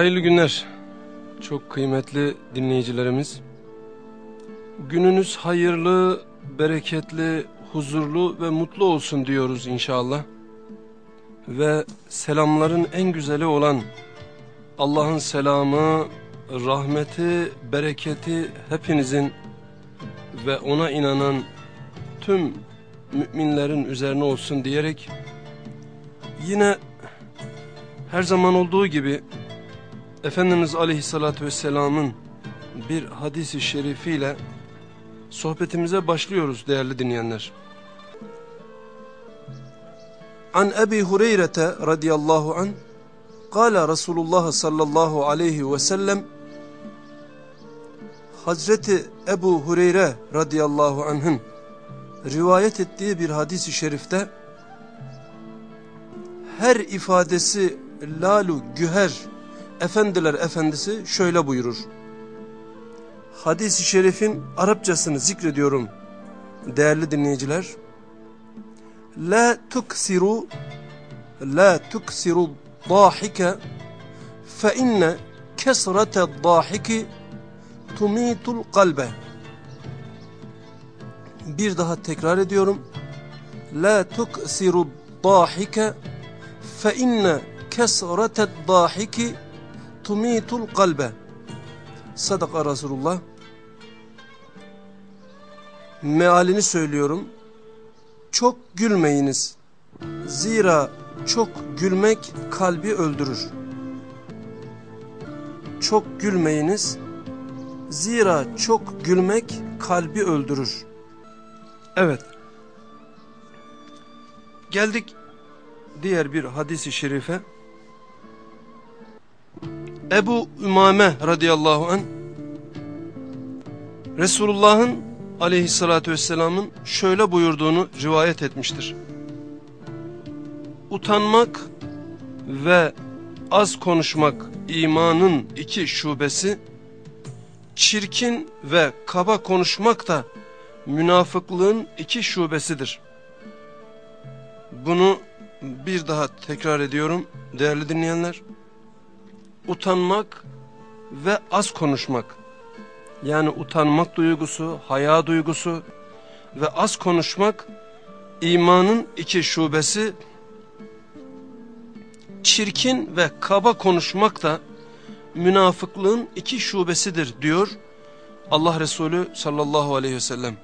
Hayırlı günler. Çok kıymetli dinleyicilerimiz. Gününüz hayırlı, bereketli, huzurlu ve mutlu olsun diyoruz inşallah. Ve selamların en güzeli olan Allah'ın selamı, rahmeti, bereketi hepinizin ve ona inanan tüm müminlerin üzerine olsun diyerek yine her zaman olduğu gibi Efendimiz Aleyhisselatü Vesselam'ın bir hadisi şerifiyle sohbetimize başlıyoruz değerli dinleyenler. An Ebi Hureyre'te radıyallahu an Kale Resulullah sallallahu aleyhi ve sellem Hazreti Ebu Hureyre radıyallahu anh'ın rivayet ettiği bir hadisi şerifte her ifadesi lalu güher efendiler efendisi şöyle buyurur. Hadis-i şerifin Arapçasını zikrediyorum değerli dinleyiciler. La tuksiru la tuksiru dahike fe inne kesrete dahiki tumitul kalbe. Bir daha tekrar ediyorum. La tuksiru dahike fe inne kesrete dahiki tumitul kalbe. Sadaka Resulullah. Mealini söylüyorum. Çok gülmeyiniz. Zira çok gülmek kalbi öldürür. Çok gülmeyiniz. Zira çok gülmek kalbi öldürür. Evet. Geldik diğer bir hadisi şerife. Ebu Ümame radıyallahu an Resulullah'ın aleyhissalatü vesselamın şöyle buyurduğunu rivayet etmiştir. Utanmak ve az konuşmak imanın iki şubesi, çirkin ve kaba konuşmak da münafıklığın iki şubesidir. Bunu bir daha tekrar ediyorum değerli dinleyenler utanmak ve az konuşmak. Yani utanmak duygusu, haya duygusu ve az konuşmak imanın iki şubesi. Çirkin ve kaba konuşmak da münafıklığın iki şubesidir diyor Allah Resulü sallallahu aleyhi ve sellem.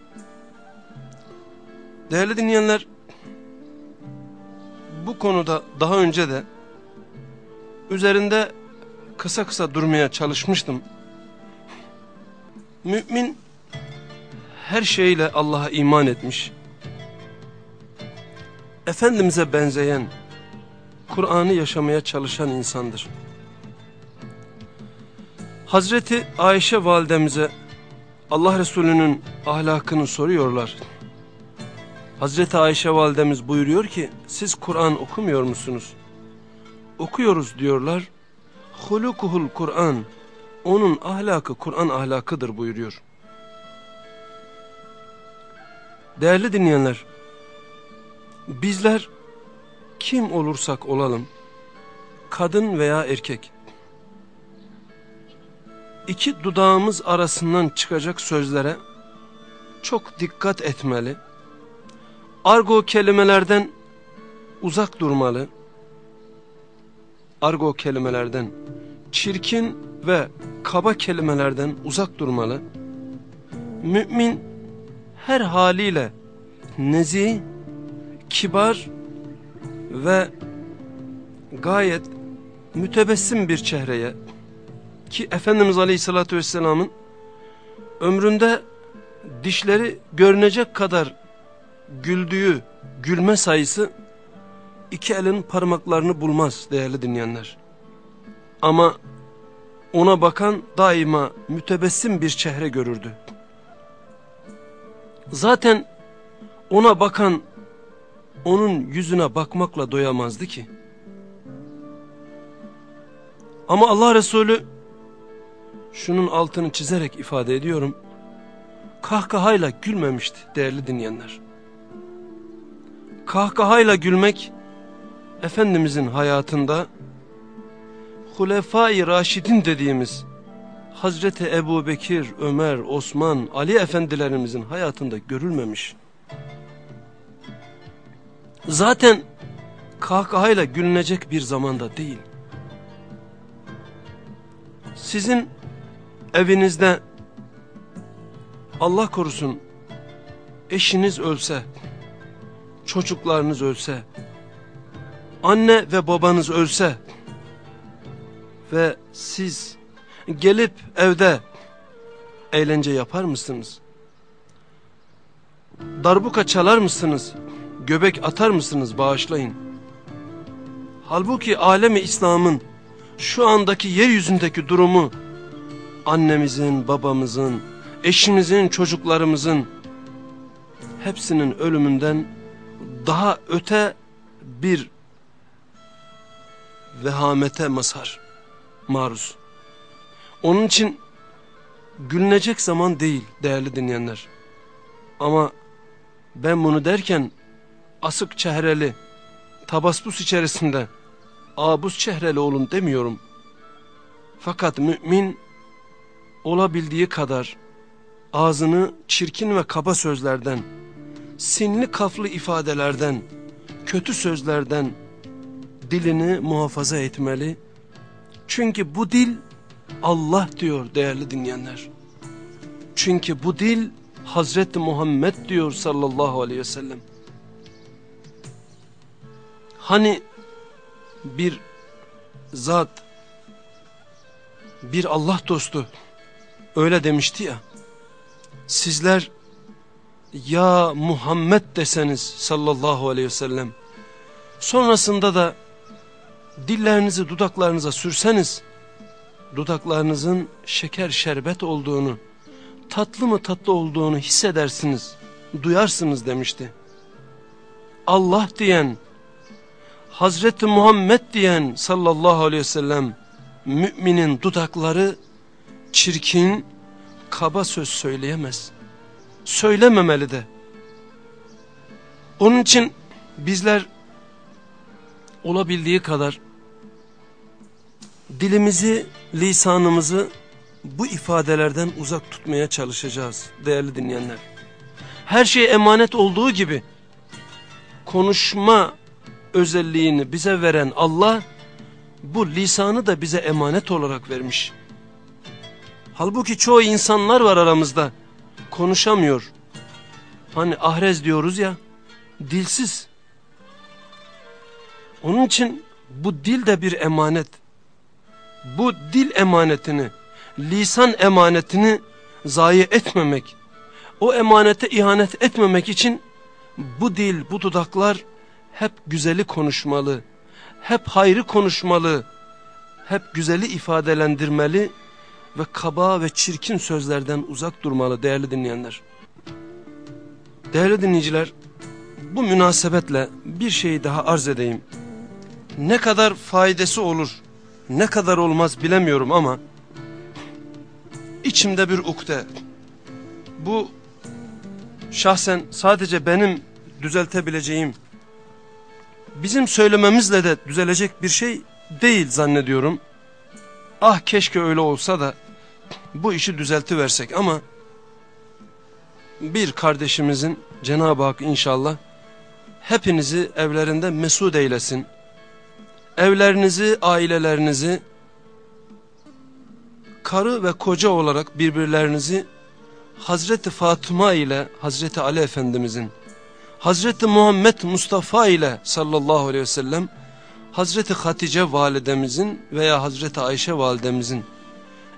Değerli dinleyenler bu konuda daha önce de üzerinde kısa kısa durmaya çalışmıştım. Mümin her şeyle Allah'a iman etmiş. Efendimiz'e benzeyen, Kur'an'ı yaşamaya çalışan insandır. Hazreti Ayşe validemize Allah Resulü'nün ahlakını soruyorlar. Hazreti Ayşe validemiz buyuruyor ki siz Kur'an okumuyor musunuz? Okuyoruz diyorlar hulukuhul Kur'an. Onun ahlakı Kur'an ahlakıdır buyuruyor. Değerli dinleyenler, bizler kim olursak olalım, kadın veya erkek, iki dudağımız arasından çıkacak sözlere çok dikkat etmeli, argo kelimelerden uzak durmalı, argo kelimelerden, çirkin ve kaba kelimelerden uzak durmalı. Mümin her haliyle nezih, kibar ve gayet mütebessim bir çehreye ki Efendimiz Aleyhisselatü Vesselam'ın ömründe dişleri görünecek kadar güldüğü gülme sayısı iki elin parmaklarını bulmaz değerli dinleyenler. Ama ona bakan daima mütebessim bir çehre görürdü. Zaten ona bakan onun yüzüne bakmakla doyamazdı ki. Ama Allah Resulü şunun altını çizerek ifade ediyorum. Kahkahayla gülmemişti değerli dinleyenler. Kahkahayla gülmek Efendimizin hayatında Hulefai Raşidin dediğimiz Hazreti Ebu Bekir, Ömer, Osman, Ali efendilerimizin hayatında görülmemiş. Zaten kahkahayla gülünecek bir zamanda değil. Sizin evinizde Allah korusun eşiniz ölse, çocuklarınız ölse, anne ve babanız ölse ve siz gelip evde eğlence yapar mısınız? Darbuka çalar mısınız? Göbek atar mısınız? Bağışlayın. Halbuki alemi İslam'ın şu andaki yeryüzündeki durumu annemizin, babamızın, eşimizin, çocuklarımızın hepsinin ölümünden daha öte bir vehamete mazhar, maruz. Onun için gülünecek zaman değil değerli dinleyenler. Ama ben bunu derken asık çehreli, tabaspus içerisinde abuz çehreli olun demiyorum. Fakat mümin olabildiği kadar ağzını çirkin ve kaba sözlerden, sinli kaflı ifadelerden, kötü sözlerden dilini muhafaza etmeli. Çünkü bu dil Allah diyor değerli dinleyenler. Çünkü bu dil Hazreti Muhammed diyor sallallahu aleyhi ve sellem. Hani bir zat, bir Allah dostu öyle demişti ya. Sizler ya Muhammed deseniz sallallahu aleyhi ve sellem. Sonrasında da dillerinizi dudaklarınıza sürseniz dudaklarınızın şeker şerbet olduğunu, tatlı mı tatlı olduğunu hissedersiniz, duyarsınız demişti. Allah diyen, Hazreti Muhammed diyen sallallahu aleyhi ve sellem, müminin dudakları çirkin, kaba söz söyleyemez. Söylememeli de. Onun için bizler olabildiği kadar dilimizi, lisanımızı bu ifadelerden uzak tutmaya çalışacağız değerli dinleyenler. Her şey emanet olduğu gibi konuşma özelliğini bize veren Allah bu lisanı da bize emanet olarak vermiş. Halbuki çoğu insanlar var aramızda konuşamıyor. Hani ahrez diyoruz ya dilsiz. Onun için bu dil de bir emanet bu dil emanetini, lisan emanetini zayi etmemek, o emanete ihanet etmemek için bu dil, bu dudaklar hep güzeli konuşmalı, hep hayrı konuşmalı, hep güzeli ifadelendirmeli ve kaba ve çirkin sözlerden uzak durmalı değerli dinleyenler. Değerli dinleyiciler, bu münasebetle bir şeyi daha arz edeyim. Ne kadar faydası olur ne kadar olmaz bilemiyorum ama içimde bir ukde. Bu şahsen sadece benim düzeltebileceğim, bizim söylememizle de düzelecek bir şey değil zannediyorum. Ah keşke öyle olsa da bu işi düzeltiversek ama bir kardeşimizin Cenab-ı Hak inşallah hepinizi evlerinde mesut eylesin evlerinizi, ailelerinizi, karı ve koca olarak birbirlerinizi Hazreti Fatıma ile Hazreti Ali Efendimizin, Hazreti Muhammed Mustafa ile sallallahu aleyhi ve sellem, Hazreti Hatice validemizin veya Hazreti Ayşe validemizin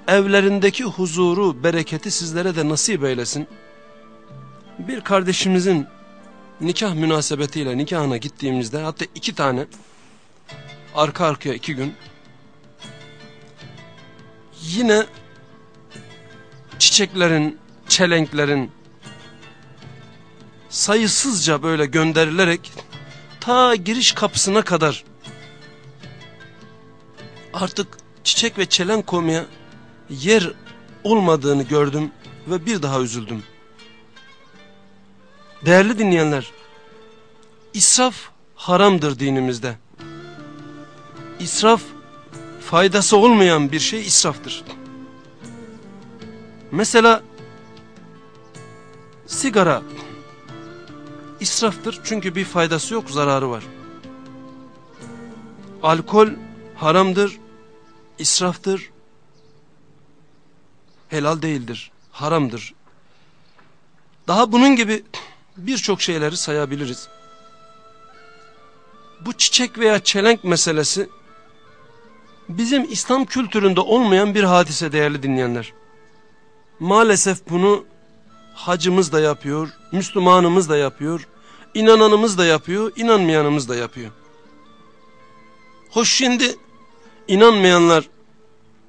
evlerindeki huzuru, bereketi sizlere de nasip eylesin. Bir kardeşimizin nikah münasebetiyle nikahına gittiğimizde hatta iki tane arka arkaya iki gün yine çiçeklerin, çelenklerin sayısızca böyle gönderilerek ta giriş kapısına kadar artık çiçek ve çelenk koymaya yer olmadığını gördüm ve bir daha üzüldüm. Değerli dinleyenler, israf haramdır dinimizde. İsraf faydası olmayan bir şey israftır. Mesela sigara israftır çünkü bir faydası yok zararı var. Alkol haramdır, israftır, helal değildir, haramdır. Daha bunun gibi birçok şeyleri sayabiliriz. Bu çiçek veya çelenk meselesi bizim İslam kültüründe olmayan bir hadise değerli dinleyenler. Maalesef bunu hacımız da yapıyor, Müslümanımız da yapıyor, inananımız da yapıyor, inanmayanımız da yapıyor. Hoş şimdi inanmayanlar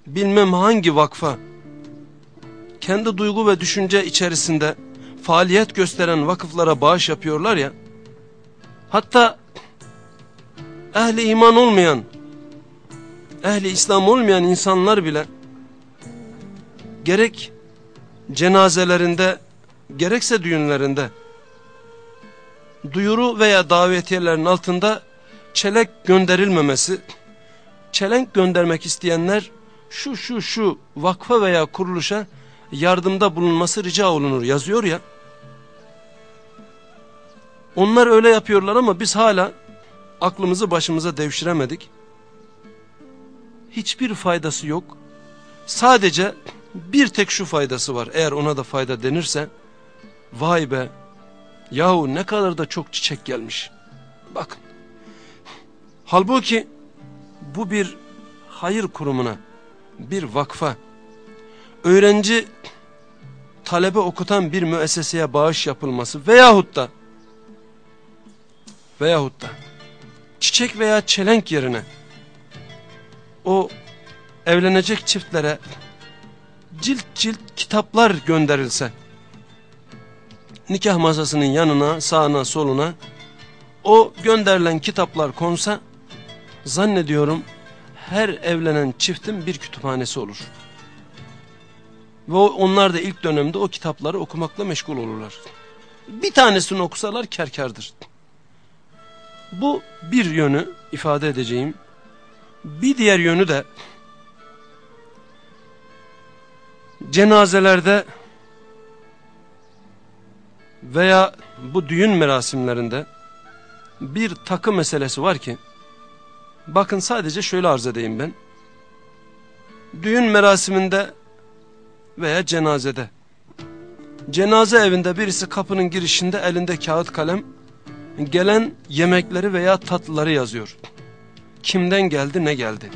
bilmem hangi vakfa kendi duygu ve düşünce içerisinde faaliyet gösteren vakıflara bağış yapıyorlar ya hatta ehli iman olmayan ehli İslam olmayan insanlar bile gerek cenazelerinde gerekse düğünlerinde duyuru veya davetiyelerin altında çelek gönderilmemesi, çelenk göndermek isteyenler şu şu şu vakfa veya kuruluşa yardımda bulunması rica olunur yazıyor ya. Onlar öyle yapıyorlar ama biz hala aklımızı başımıza devşiremedik. Hiçbir faydası yok. Sadece bir tek şu faydası var eğer ona da fayda denirse. Vay be yahu ne kadar da çok çiçek gelmiş. Bakın Halbuki bu bir hayır kurumuna, bir vakfa, öğrenci talebe okutan bir müesseseye bağış yapılması veyahut da veyahut da çiçek veya çelenk yerine o evlenecek çiftlere cilt cilt kitaplar gönderilse nikah masasının yanına sağına soluna o gönderilen kitaplar konsa zannediyorum her evlenen çiftin bir kütüphanesi olur. Ve onlar da ilk dönemde o kitapları okumakla meşgul olurlar. Bir tanesini okusalar kerkardır. Bu bir yönü ifade edeceğim. Bir diğer yönü de cenazelerde veya bu düğün merasimlerinde bir takı meselesi var ki Bakın sadece şöyle arz edeyim ben. Düğün merasiminde veya cenazede. Cenaze evinde birisi kapının girişinde elinde kağıt kalem gelen yemekleri veya tatlıları yazıyor. Kimden geldi ne geldi.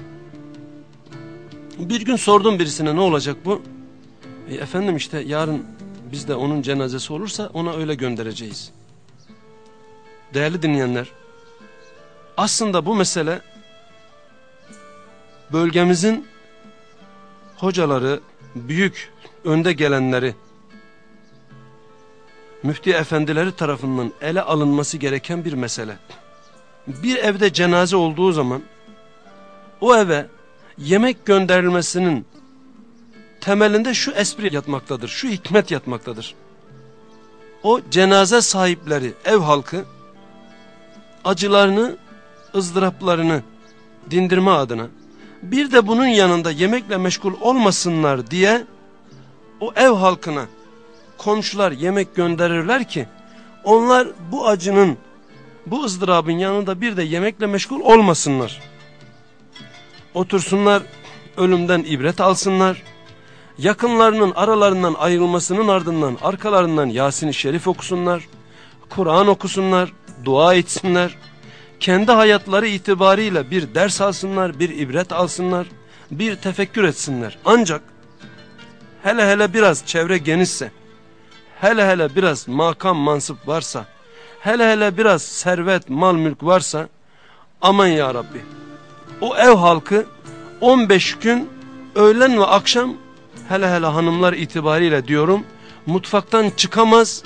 Bir gün sordum birisine ne olacak bu? E, efendim işte yarın bizde onun cenazesi olursa ona öyle göndereceğiz. Değerli dinleyenler aslında bu mesele bölgemizin hocaları, büyük önde gelenleri, müfti efendileri tarafından ele alınması gereken bir mesele. Bir evde cenaze olduğu zaman o eve yemek gönderilmesinin temelinde şu espri yatmaktadır, şu hikmet yatmaktadır. O cenaze sahipleri, ev halkı acılarını, ızdıraplarını dindirme adına bir de bunun yanında yemekle meşgul olmasınlar diye o ev halkına komşular yemek gönderirler ki onlar bu acının bu ızdırabın yanında bir de yemekle meşgul olmasınlar. Otursunlar ölümden ibret alsınlar. Yakınlarının aralarından ayrılmasının ardından arkalarından Yasin-i Şerif okusunlar. Kur'an okusunlar, dua etsinler kendi hayatları itibariyle bir ders alsınlar, bir ibret alsınlar, bir tefekkür etsinler. Ancak hele hele biraz çevre genişse, hele hele biraz makam mansıp varsa, hele hele biraz servet, mal mülk varsa, aman ya Rabbi. O ev halkı 15 gün öğlen ve akşam hele hele hanımlar itibariyle diyorum mutfaktan çıkamaz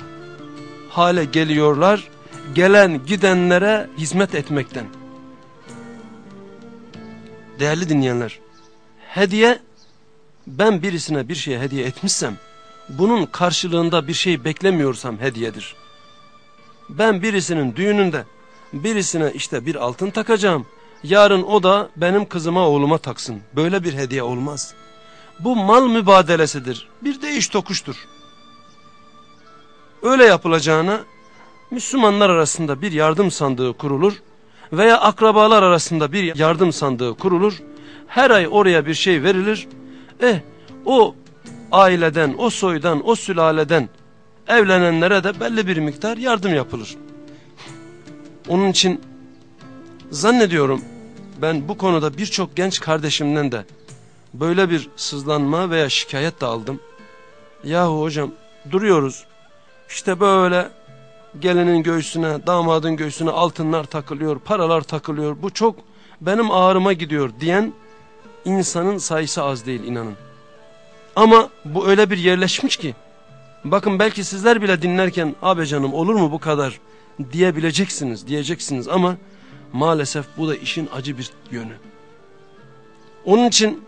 hale geliyorlar gelen gidenlere hizmet etmekten. Değerli dinleyenler, hediye ben birisine bir şey hediye etmişsem, bunun karşılığında bir şey beklemiyorsam hediyedir. Ben birisinin düğününde birisine işte bir altın takacağım, yarın o da benim kızıma oğluma taksın. Böyle bir hediye olmaz. Bu mal mübadelesidir. Bir değiş tokuştur. Öyle yapılacağına Müslümanlar arasında bir yardım sandığı kurulur veya akrabalar arasında bir yardım sandığı kurulur. Her ay oraya bir şey verilir. Eh o aileden, o soydan, o sülaleden evlenenlere de belli bir miktar yardım yapılır. Onun için zannediyorum ben bu konuda birçok genç kardeşimden de böyle bir sızlanma veya şikayet de aldım. Yahu hocam duruyoruz işte böyle gelinin göğsüne damadın göğsüne altınlar takılıyor paralar takılıyor bu çok benim ağrıma gidiyor diyen insanın sayısı az değil inanın. Ama bu öyle bir yerleşmiş ki bakın belki sizler bile dinlerken abi canım olur mu bu kadar diyebileceksiniz diyeceksiniz ama maalesef bu da işin acı bir yönü. Onun için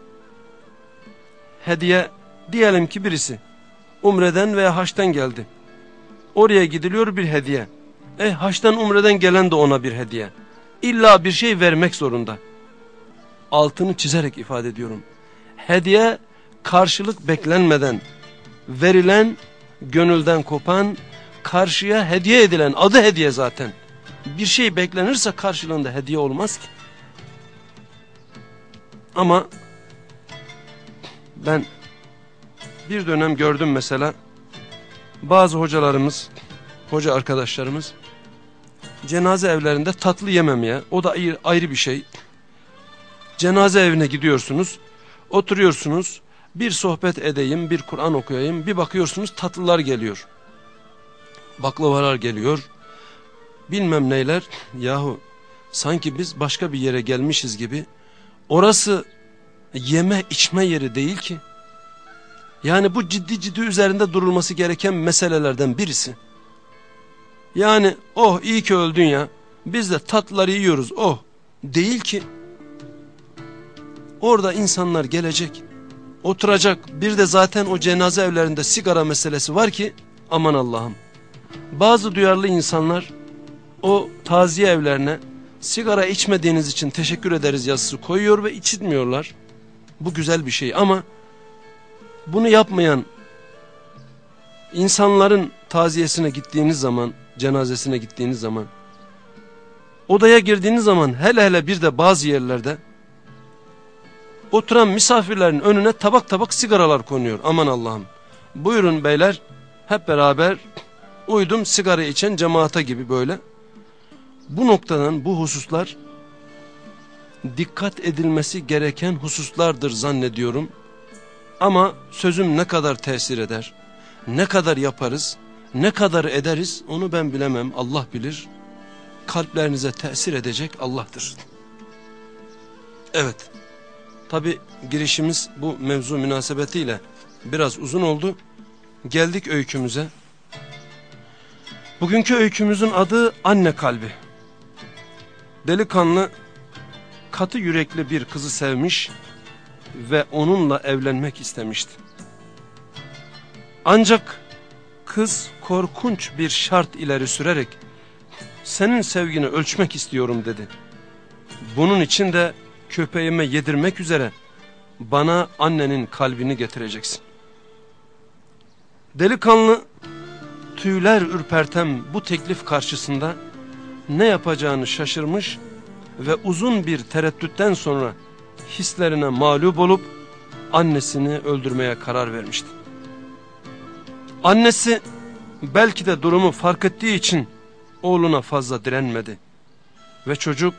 hediye diyelim ki birisi umreden veya haçtan geldi. Oraya gidiliyor bir hediye. E haçtan umreden gelen de ona bir hediye. İlla bir şey vermek zorunda. Altını çizerek ifade ediyorum. Hediye karşılık beklenmeden verilen, gönülden kopan, karşıya hediye edilen adı hediye zaten. Bir şey beklenirse karşılığında hediye olmaz ki. Ama ben bir dönem gördüm mesela bazı hocalarımız, hoca arkadaşlarımız cenaze evlerinde tatlı yememeye, o da ayrı bir şey. Cenaze evine gidiyorsunuz, oturuyorsunuz, bir sohbet edeyim, bir Kur'an okuyayım, bir bakıyorsunuz tatlılar geliyor. Baklavalar geliyor, bilmem neyler. Yahu sanki biz başka bir yere gelmişiz gibi. Orası yeme içme yeri değil ki. Yani bu ciddi ciddi üzerinde durulması gereken meselelerden birisi. Yani oh iyi ki öldün ya. Biz de tatlıları yiyoruz oh. Değil ki. Orada insanlar gelecek. Oturacak. Bir de zaten o cenaze evlerinde sigara meselesi var ki aman Allah'ım. Bazı duyarlı insanlar o taziye evlerine sigara içmediğiniz için teşekkür ederiz yazısı koyuyor ve içitmiyorlar. Bu güzel bir şey ama bunu yapmayan insanların taziyesine gittiğiniz zaman, cenazesine gittiğiniz zaman, odaya girdiğiniz zaman hele hele bir de bazı yerlerde oturan misafirlerin önüne tabak tabak sigaralar konuyor. Aman Allah'ım. Buyurun beyler hep beraber uydum sigara içen cemaata gibi böyle. Bu noktadan bu hususlar dikkat edilmesi gereken hususlardır zannediyorum. Ama sözüm ne kadar tesir eder, ne kadar yaparız, ne kadar ederiz onu ben bilemem Allah bilir. Kalplerinize tesir edecek Allah'tır. Evet, tabi girişimiz bu mevzu münasebetiyle biraz uzun oldu. Geldik öykümüze. Bugünkü öykümüzün adı anne kalbi. Delikanlı katı yürekli bir kızı sevmiş ve onunla evlenmek istemişti. Ancak kız korkunç bir şart ileri sürerek senin sevgini ölçmek istiyorum dedi. Bunun için de köpeğime yedirmek üzere bana annenin kalbini getireceksin. Delikanlı tüyler ürpertem bu teklif karşısında ne yapacağını şaşırmış ve uzun bir tereddütten sonra hislerine mağlup olup annesini öldürmeye karar vermişti. Annesi belki de durumu fark ettiği için oğluna fazla direnmedi. Ve çocuk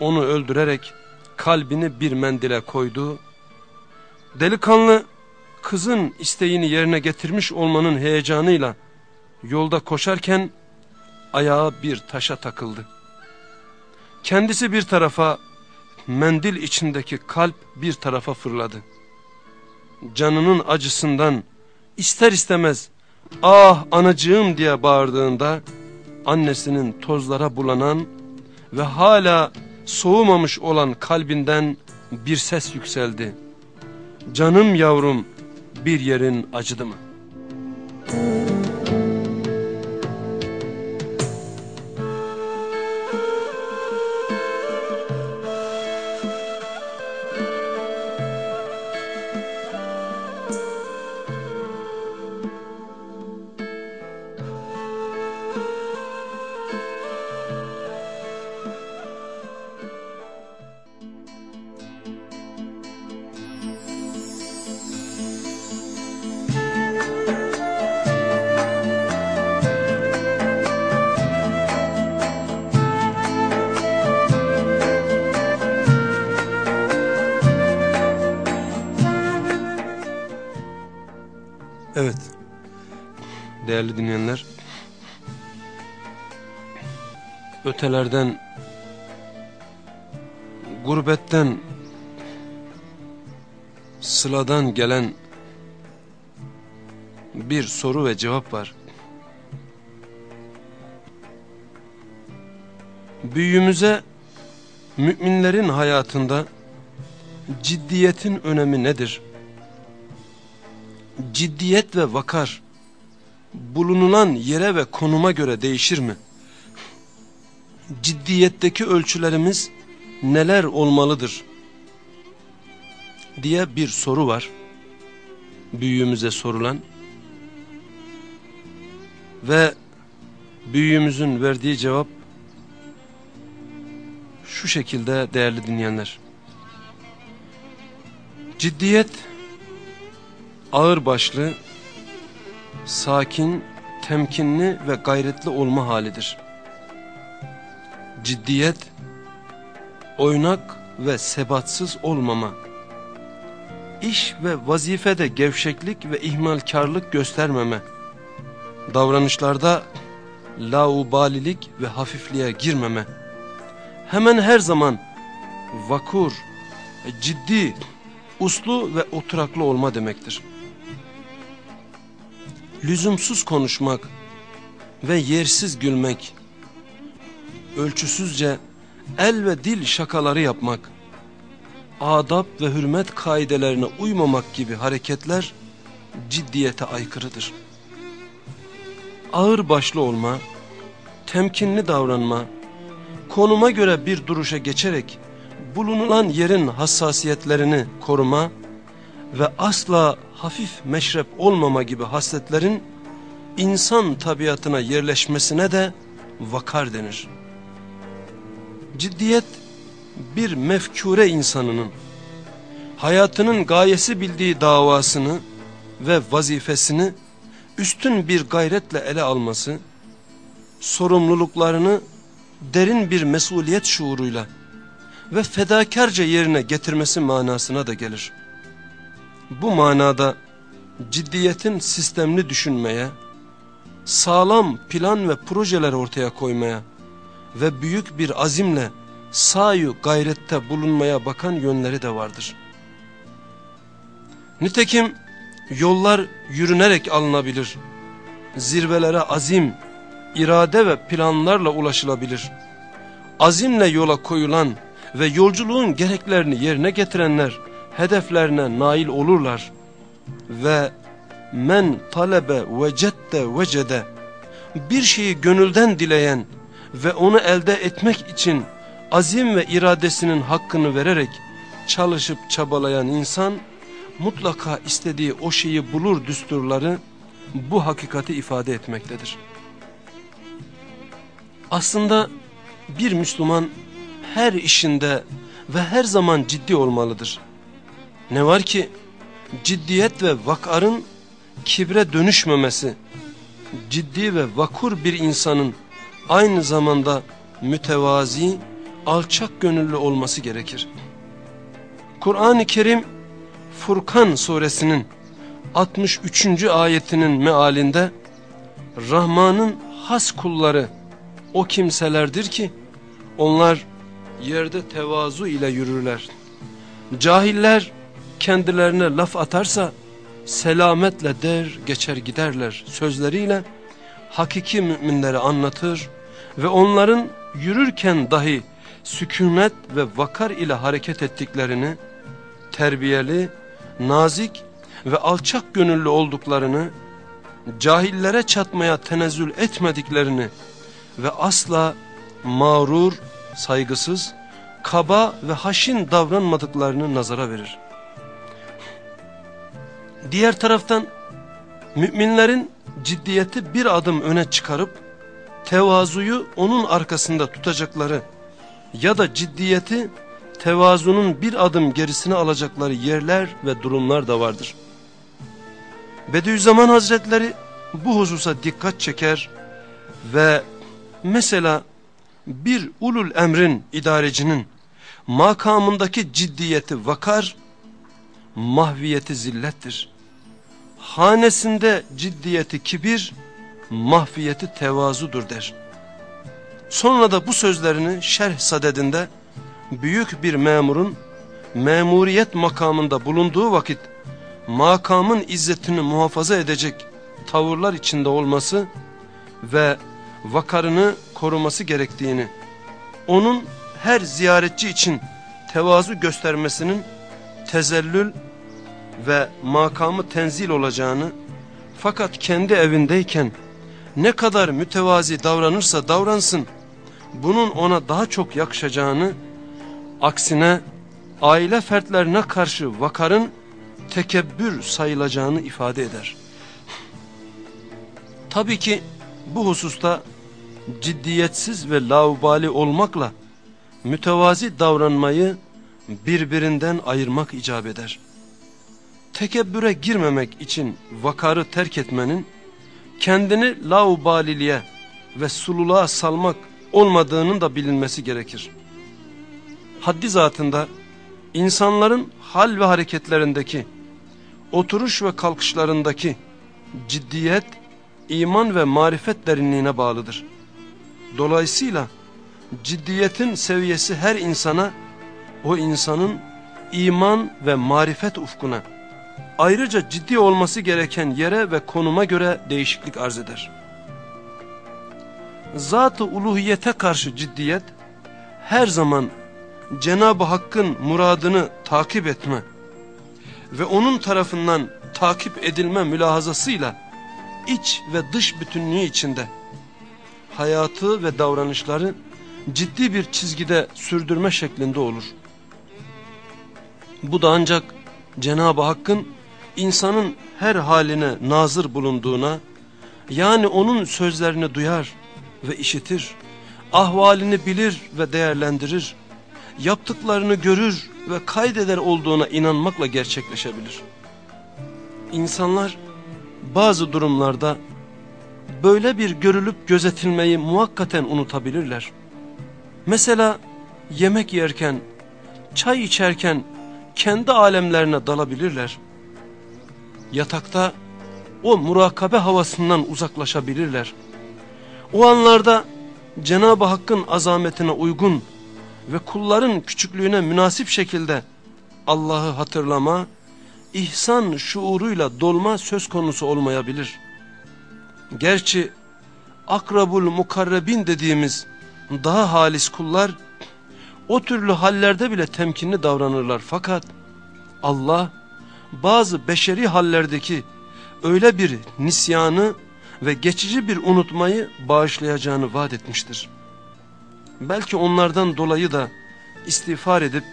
onu öldürerek kalbini bir mendile koydu. Delikanlı kızın isteğini yerine getirmiş olmanın heyecanıyla yolda koşarken ayağı bir taşa takıldı. Kendisi bir tarafa mendil içindeki kalp bir tarafa fırladı. Canının acısından ister istemez ah anacığım diye bağırdığında annesinin tozlara bulanan ve hala soğumamış olan kalbinden bir ses yükseldi. Canım yavrum bir yerin acıdı mı? değerli Ötelerden, gurbetten, sıladan gelen bir soru ve cevap var. Büyüğümüze müminlerin hayatında ciddiyetin önemi nedir? Ciddiyet ve vakar bulunulan yere ve konuma göre değişir mi? Ciddiyetteki ölçülerimiz neler olmalıdır? diye bir soru var. Büyüğümüze sorulan. Ve büyüğümüzün verdiği cevap şu şekilde değerli dinleyenler. Ciddiyet ağır başlı, sakin, temkinli ve gayretli olma halidir. Ciddiyet, oynak ve sebatsız olmama, iş ve vazifede gevşeklik ve ihmalkarlık göstermeme, davranışlarda laubalilik ve hafifliğe girmeme, hemen her zaman vakur, ciddi, uslu ve oturaklı olma demektir. Lüzumsuz konuşmak ve yersiz gülmek, ölçüsüzce el ve dil şakaları yapmak, adab ve hürmet kaidelerine uymamak gibi hareketler ciddiyete aykırıdır. Ağır başlı olma, temkinli davranma, konuma göre bir duruşa geçerek bulunulan yerin hassasiyetlerini koruma ve asla hafif meşrep olmama gibi hasletlerin insan tabiatına yerleşmesine de vakar denir. Ciddiyet bir mefkure insanının hayatının gayesi bildiği davasını ve vazifesini üstün bir gayretle ele alması, sorumluluklarını derin bir mesuliyet şuuruyla ve fedakarca yerine getirmesi manasına da gelir. Bu manada ciddiyetin sistemli düşünmeye, sağlam plan ve projeler ortaya koymaya ve büyük bir azimle sayu gayrette bulunmaya bakan yönleri de vardır. Nitekim yollar yürünerek alınabilir. Zirvelere azim, irade ve planlarla ulaşılabilir. Azimle yola koyulan ve yolculuğun gereklerini yerine getirenler hedeflerine nail olurlar. Ve men talebe vecette vecede bir şeyi gönülden dileyen ve onu elde etmek için azim ve iradesinin hakkını vererek çalışıp çabalayan insan mutlaka istediği o şeyi bulur düsturları bu hakikati ifade etmektedir. Aslında bir Müslüman her işinde ve her zaman ciddi olmalıdır. Ne var ki ciddiyet ve vakarın kibre dönüşmemesi, ciddi ve vakur bir insanın aynı zamanda mütevazi, alçak gönüllü olması gerekir. Kur'an-ı Kerim Furkan suresinin 63. ayetinin mealinde Rahman'ın has kulları o kimselerdir ki onlar yerde tevazu ile yürürler. Cahiller kendilerine laf atarsa selametle der geçer giderler sözleriyle hakiki müminleri anlatır ve onların yürürken dahi sükunet ve vakar ile hareket ettiklerini, terbiyeli, nazik ve alçak gönüllü olduklarını, cahillere çatmaya tenezzül etmediklerini ve asla mağrur, saygısız, kaba ve haşin davranmadıklarını nazara verir. Diğer taraftan müminlerin ciddiyeti bir adım öne çıkarıp tevazuyu onun arkasında tutacakları ya da ciddiyeti tevazunun bir adım gerisine alacakları yerler ve durumlar da vardır. Bediüzzaman Hazretleri bu hususa dikkat çeker ve mesela bir ulul emrin idarecinin makamındaki ciddiyeti vakar, mahviyeti zillettir. Hanesinde ciddiyeti kibir, mahfiyeti tevazudur der. Sonra da bu sözlerini şerh sadedinde büyük bir memurun memuriyet makamında bulunduğu vakit makamın izzetini muhafaza edecek tavırlar içinde olması ve vakarını koruması gerektiğini, onun her ziyaretçi için tevazu göstermesinin tezellül ve makamı tenzil olacağını fakat kendi evindeyken ne kadar mütevazi davranırsa davransın bunun ona daha çok yakışacağını aksine aile fertlerine karşı vakarın tekebbür sayılacağını ifade eder. Tabii ki bu hususta ciddiyetsiz ve laubali olmakla mütevazi davranmayı birbirinden ayırmak icap eder. Tekebbüre girmemek için vakarı terk etmenin kendini laubaliliğe ve sululuğa salmak olmadığının da bilinmesi gerekir. Haddi zatında insanların hal ve hareketlerindeki, oturuş ve kalkışlarındaki ciddiyet, iman ve marifet derinliğine bağlıdır. Dolayısıyla ciddiyetin seviyesi her insana, o insanın iman ve marifet ufkuna, ayrıca ciddi olması gereken yere ve konuma göre değişiklik arz eder. Zat-ı uluhiyete karşı ciddiyet, her zaman Cenab-ı Hakk'ın muradını takip etme ve onun tarafından takip edilme mülahazasıyla iç ve dış bütünlüğü içinde hayatı ve davranışları ciddi bir çizgide sürdürme şeklinde olur. Bu da ancak Cenab-ı Hakk'ın insanın her haline nazır bulunduğuna, yani onun sözlerini duyar ve işitir, ahvalini bilir ve değerlendirir, yaptıklarını görür ve kaydeder olduğuna inanmakla gerçekleşebilir. İnsanlar bazı durumlarda böyle bir görülüp gözetilmeyi muhakkaten unutabilirler. Mesela yemek yerken, çay içerken kendi alemlerine dalabilirler. Yatakta o murakabe havasından uzaklaşabilirler. O anlarda Cenab-ı Hakk'ın azametine uygun ve kulların küçüklüğüne münasip şekilde Allah'ı hatırlama, ihsan şuuruyla dolma söz konusu olmayabilir. Gerçi akrabul mukarrebin dediğimiz daha halis kullar o türlü hallerde bile temkinli davranırlar fakat Allah bazı beşeri hallerdeki öyle bir nisyanı ve geçici bir unutmayı bağışlayacağını vaat etmiştir. Belki onlardan dolayı da istiğfar edip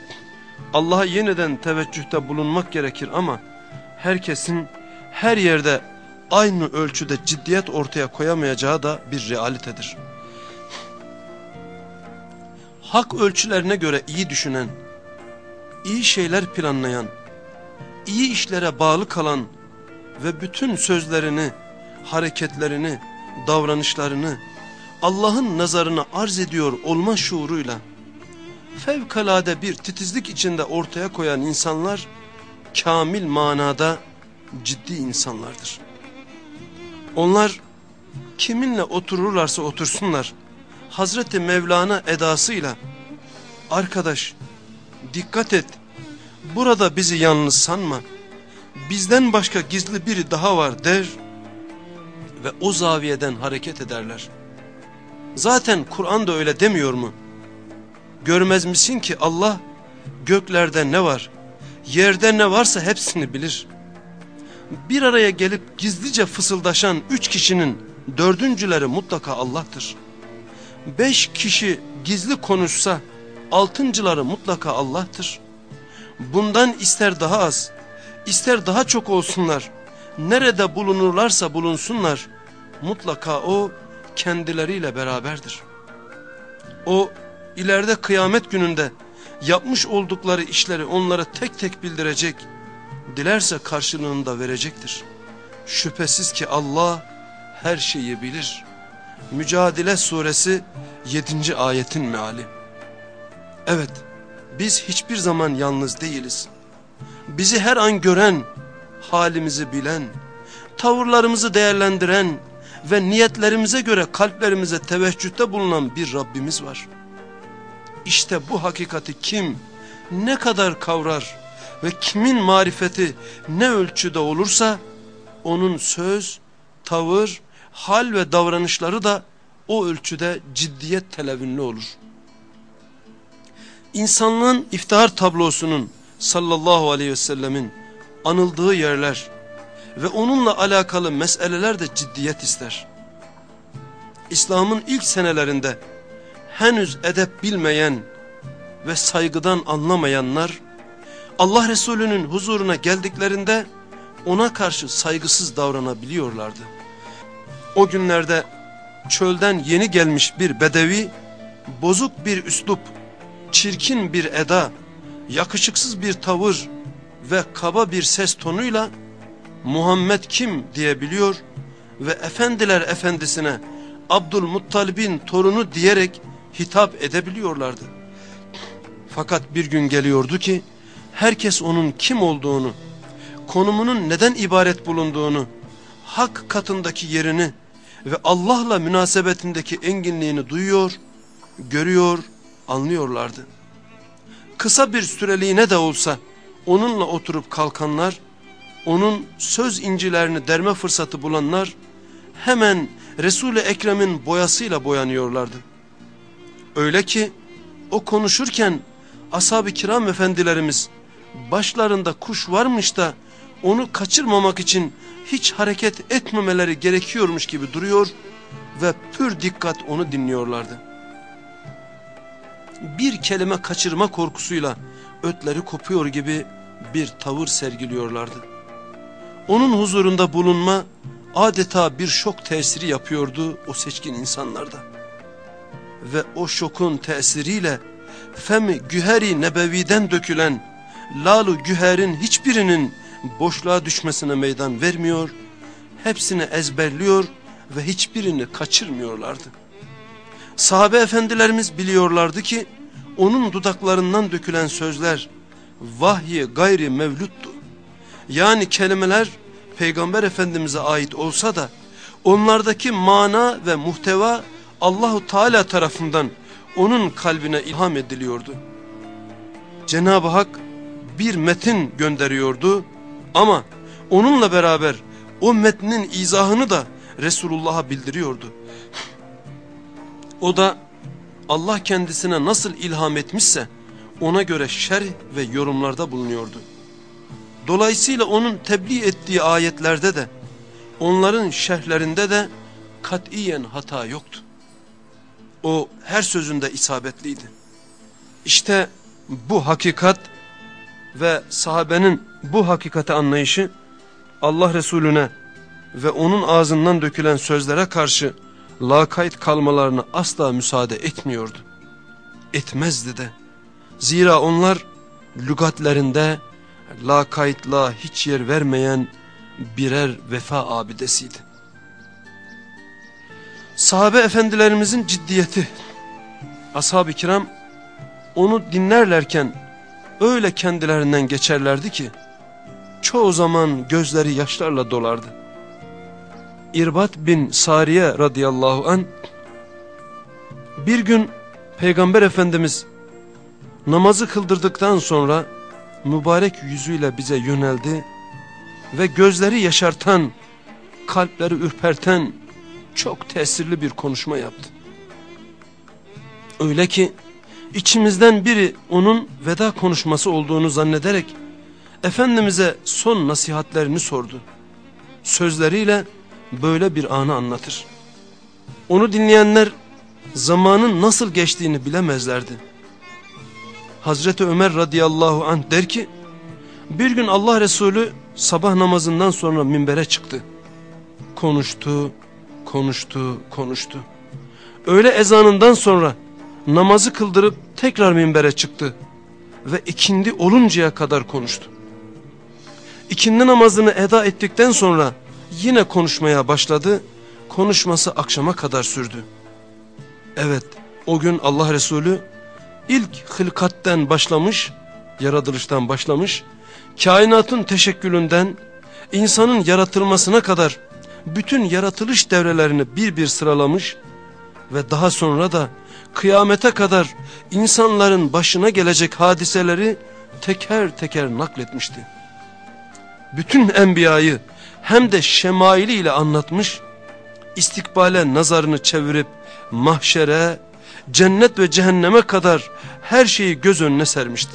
Allah'a yeniden teveccühte bulunmak gerekir ama herkesin her yerde aynı ölçüde ciddiyet ortaya koyamayacağı da bir realitedir. Hak ölçülerine göre iyi düşünen, iyi şeyler planlayan, iyi işlere bağlı kalan ve bütün sözlerini, hareketlerini, davranışlarını Allah'ın nazarına arz ediyor olma şuuruyla fevkalade bir titizlik içinde ortaya koyan insanlar kamil manada ciddi insanlardır. Onlar kiminle otururlarsa otursunlar Hazreti Mevlana edasıyla arkadaş dikkat et burada bizi yalnız sanma bizden başka gizli biri daha var der ve o zaviyeden hareket ederler. Zaten Kur'an da öyle demiyor mu? Görmez misin ki Allah göklerde ne var, yerde ne varsa hepsini bilir. Bir araya gelip gizlice fısıldaşan üç kişinin dördüncüleri mutlaka Allah'tır. Beş kişi gizli konuşsa altıncıları mutlaka Allah'tır. Bundan ister daha az, ister daha çok olsunlar, nerede bulunurlarsa bulunsunlar, mutlaka o kendileriyle beraberdir. O ileride kıyamet gününde yapmış oldukları işleri onlara tek tek bildirecek, dilerse karşılığını da verecektir. Şüphesiz ki Allah her şeyi bilir. Mücadele suresi 7. ayetin meali. Evet, biz hiçbir zaman yalnız değiliz. Bizi her an gören, halimizi bilen, tavırlarımızı değerlendiren, ve niyetlerimize göre kalplerimize teveccühte bulunan bir Rabbimiz var. İşte bu hakikati kim ne kadar kavrar ve kimin marifeti ne ölçüde olursa onun söz, tavır, hal ve davranışları da o ölçüde ciddiyet televünlü olur. İnsanlığın iftihar tablosunun sallallahu aleyhi ve sellemin anıldığı yerler ve onunla alakalı meseleler de ciddiyet ister. İslam'ın ilk senelerinde henüz edep bilmeyen ve saygıdan anlamayanlar Allah Resulü'nün huzuruna geldiklerinde ona karşı saygısız davranabiliyorlardı. O günlerde çölden yeni gelmiş bir bedevi bozuk bir üslup, çirkin bir eda, yakışıksız bir tavır ve kaba bir ses tonuyla Muhammed kim diyebiliyor ve efendiler efendisine Abdülmuttalib'in torunu diyerek hitap edebiliyorlardı. Fakat bir gün geliyordu ki herkes onun kim olduğunu, konumunun neden ibaret bulunduğunu, hak katındaki yerini ve Allah'la münasebetindeki enginliğini duyuyor, görüyor, anlıyorlardı. Kısa bir süreliğine de olsa onunla oturup kalkanlar, onun söz incilerini derme fırsatı bulanlar hemen Resul-i Ekrem'in boyasıyla boyanıyorlardı. Öyle ki o konuşurken ashab-ı kiram efendilerimiz başlarında kuş varmış da onu kaçırmamak için hiç hareket etmemeleri gerekiyormuş gibi duruyor ve pür dikkat onu dinliyorlardı. Bir kelime kaçırma korkusuyla ötleri kopuyor gibi bir tavır sergiliyorlardı. Onun huzurunda bulunma adeta bir şok tesiri yapıyordu o seçkin insanlarda. Ve o şokun tesiriyle femi güheri nebeviden dökülen lalu güherin hiçbirinin boşluğa düşmesine meydan vermiyor, hepsini ezberliyor ve hiçbirini kaçırmıyorlardı. Sahabe efendilerimiz biliyorlardı ki onun dudaklarından dökülen sözler vahyi gayri mevluttu. Yani kelimeler Peygamber Efendimiz'e ait olsa da onlardaki mana ve muhteva Allahu Teala tarafından onun kalbine ilham ediliyordu. Cenab-ı Hak bir metin gönderiyordu ama onunla beraber o metnin izahını da Resulullah'a bildiriyordu. O da Allah kendisine nasıl ilham etmişse ona göre şerh ve yorumlarda bulunuyordu. Dolayısıyla onun tebliğ ettiği ayetlerde de onların şerhlerinde de katiyen hata yoktu. O her sözünde isabetliydi. İşte bu hakikat ve sahabenin bu hakikati anlayışı Allah Resulüne ve onun ağzından dökülen sözlere karşı lakayt kalmalarını asla müsaade etmiyordu. Etmezdi de. Zira onlar lügatlerinde lakaytla hiç yer vermeyen birer vefa abidesiydi. Sahabe efendilerimizin ciddiyeti, ashab-ı kiram onu dinlerlerken öyle kendilerinden geçerlerdi ki, çoğu zaman gözleri yaşlarla dolardı. İrbat bin Sariye radıyallahu an bir gün Peygamber Efendimiz namazı kıldırdıktan sonra mübarek yüzüyle bize yöneldi ve gözleri yaşartan, kalpleri ürperten çok tesirli bir konuşma yaptı. Öyle ki içimizden biri onun veda konuşması olduğunu zannederek Efendimiz'e son nasihatlerini sordu. Sözleriyle böyle bir anı anlatır. Onu dinleyenler zamanın nasıl geçtiğini bilemezlerdi. Hazreti Ömer radıyallahu anh der ki, bir gün Allah Resulü sabah namazından sonra minbere çıktı. Konuştu, konuştu, konuştu. Öğle ezanından sonra namazı kıldırıp tekrar minbere çıktı ve ikindi oluncaya kadar konuştu. İkindi namazını eda ettikten sonra yine konuşmaya başladı. Konuşması akşama kadar sürdü. Evet o gün Allah Resulü ilk hılkatten başlamış, yaratılıştan başlamış, kainatın teşekkülünden insanın yaratılmasına kadar bütün yaratılış devrelerini bir bir sıralamış ve daha sonra da kıyamete kadar insanların başına gelecek hadiseleri teker teker nakletmişti. Bütün enbiyayı hem de şemaili ile anlatmış, istikbale nazarını çevirip mahşere, cennet ve cehenneme kadar her şeyi göz önüne sermişti.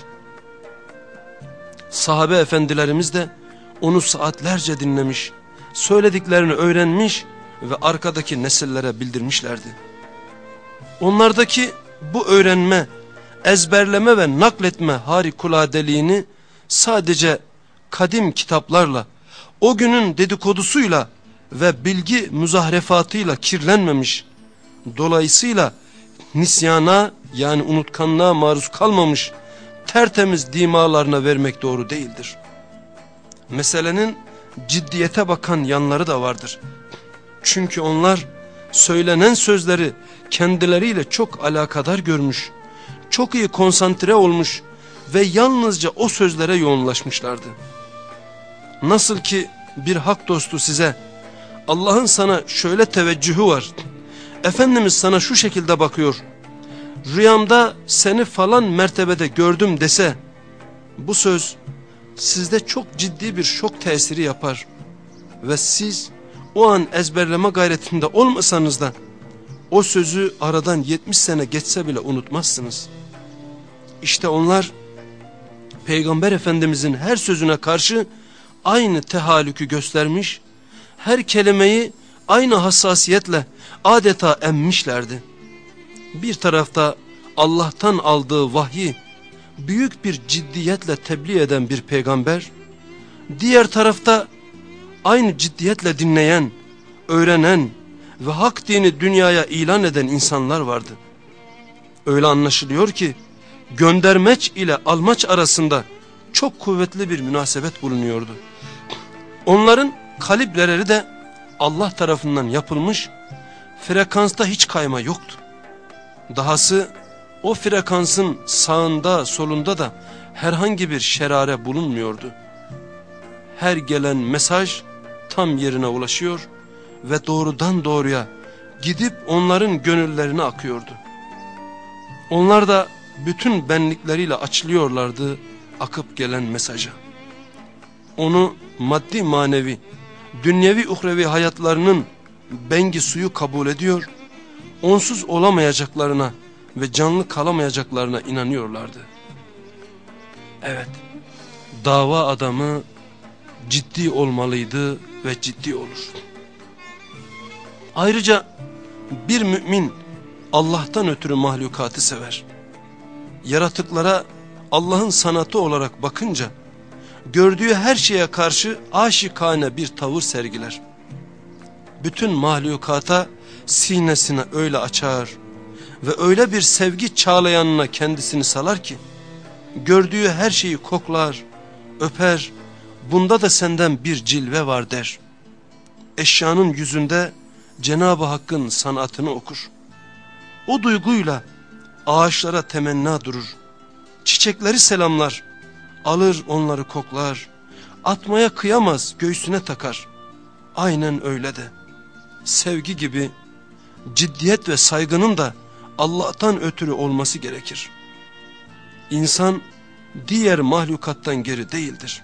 Sahabe efendilerimiz de onu saatlerce dinlemiş, söylediklerini öğrenmiş ve arkadaki nesillere bildirmişlerdi. Onlardaki bu öğrenme, ezberleme ve nakletme harikuladeliğini sadece kadim kitaplarla, o günün dedikodusuyla ve bilgi müzahrefatıyla kirlenmemiş, dolayısıyla nisyana yani unutkanlığa maruz kalmamış tertemiz dimalarına vermek doğru değildir. Meselenin ciddiyete bakan yanları da vardır. Çünkü onlar söylenen sözleri kendileriyle çok alakadar görmüş, çok iyi konsantre olmuş ve yalnızca o sözlere yoğunlaşmışlardı. Nasıl ki bir hak dostu size Allah'ın sana şöyle teveccühü var, Efendimiz sana şu şekilde bakıyor, rüyamda seni falan mertebede gördüm dese, bu söz sizde çok ciddi bir şok tesiri yapar. Ve siz o an ezberleme gayretinde olmasanız da o sözü aradan 70 sene geçse bile unutmazsınız. İşte onlar Peygamber Efendimizin her sözüne karşı aynı tehalükü göstermiş, her kelimeyi aynı hassasiyetle adeta emmişlerdi. Bir tarafta Allah'tan aldığı vahyi büyük bir ciddiyetle tebliğ eden bir peygamber, diğer tarafta aynı ciddiyetle dinleyen, öğrenen ve hak dini dünyaya ilan eden insanlar vardı. Öyle anlaşılıyor ki göndermeç ile almaç arasında çok kuvvetli bir münasebet bulunuyordu. Onların kalipleri de Allah tarafından yapılmış, frekansta hiç kayma yoktu. Dahası o frekansın sağında solunda da herhangi bir şerare bulunmuyordu. Her gelen mesaj tam yerine ulaşıyor ve doğrudan doğruya gidip onların gönüllerine akıyordu. Onlar da bütün benlikleriyle açılıyorlardı akıp gelen mesaja. Onu maddi manevi, dünyevi uhrevi hayatlarının bengi suyu kabul ediyor, onsuz olamayacaklarına ve canlı kalamayacaklarına inanıyorlardı. Evet, dava adamı ciddi olmalıydı ve ciddi olur. Ayrıca bir mümin Allah'tan ötürü mahlukatı sever. Yaratıklara Allah'ın sanatı olarak bakınca gördüğü her şeye karşı aşikane bir tavır sergiler. Bütün mahlukata sinesine öyle açar ve öyle bir sevgi çağlayanına kendisini salar ki gördüğü her şeyi koklar, öper, bunda da senden bir cilve var der. Eşyanın yüzünde Cenab-ı Hakk'ın sanatını okur. O duyguyla ağaçlara temenna durur. Çiçekleri selamlar, alır onları koklar, atmaya kıyamaz göğsüne takar. Aynen öyle de. Sevgi gibi ciddiyet ve saygının da Allah'tan ötürü olması gerekir. İnsan diğer mahlukattan geri değildir.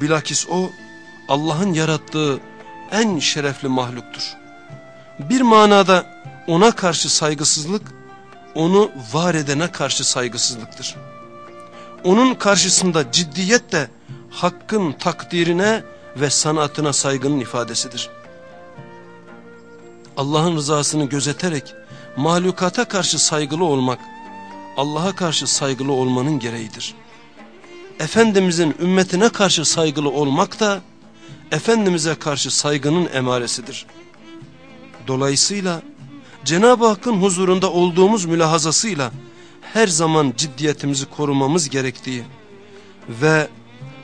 Bilakis o Allah'ın yarattığı en şerefli mahluktur. Bir manada ona karşı saygısızlık, onu var edene karşı saygısızlıktır. Onun karşısında ciddiyet de hakkın takdirine ve sanatına saygının ifadesidir. Allah'ın rızasını gözeterek mahlukata karşı saygılı olmak, Allah'a karşı saygılı olmanın gereğidir. Efendimizin ümmetine karşı saygılı olmak da Efendimiz'e karşı saygının emaresidir. Dolayısıyla Cenab-ı Hakk'ın huzurunda olduğumuz mülahazasıyla her zaman ciddiyetimizi korumamız gerektiği ve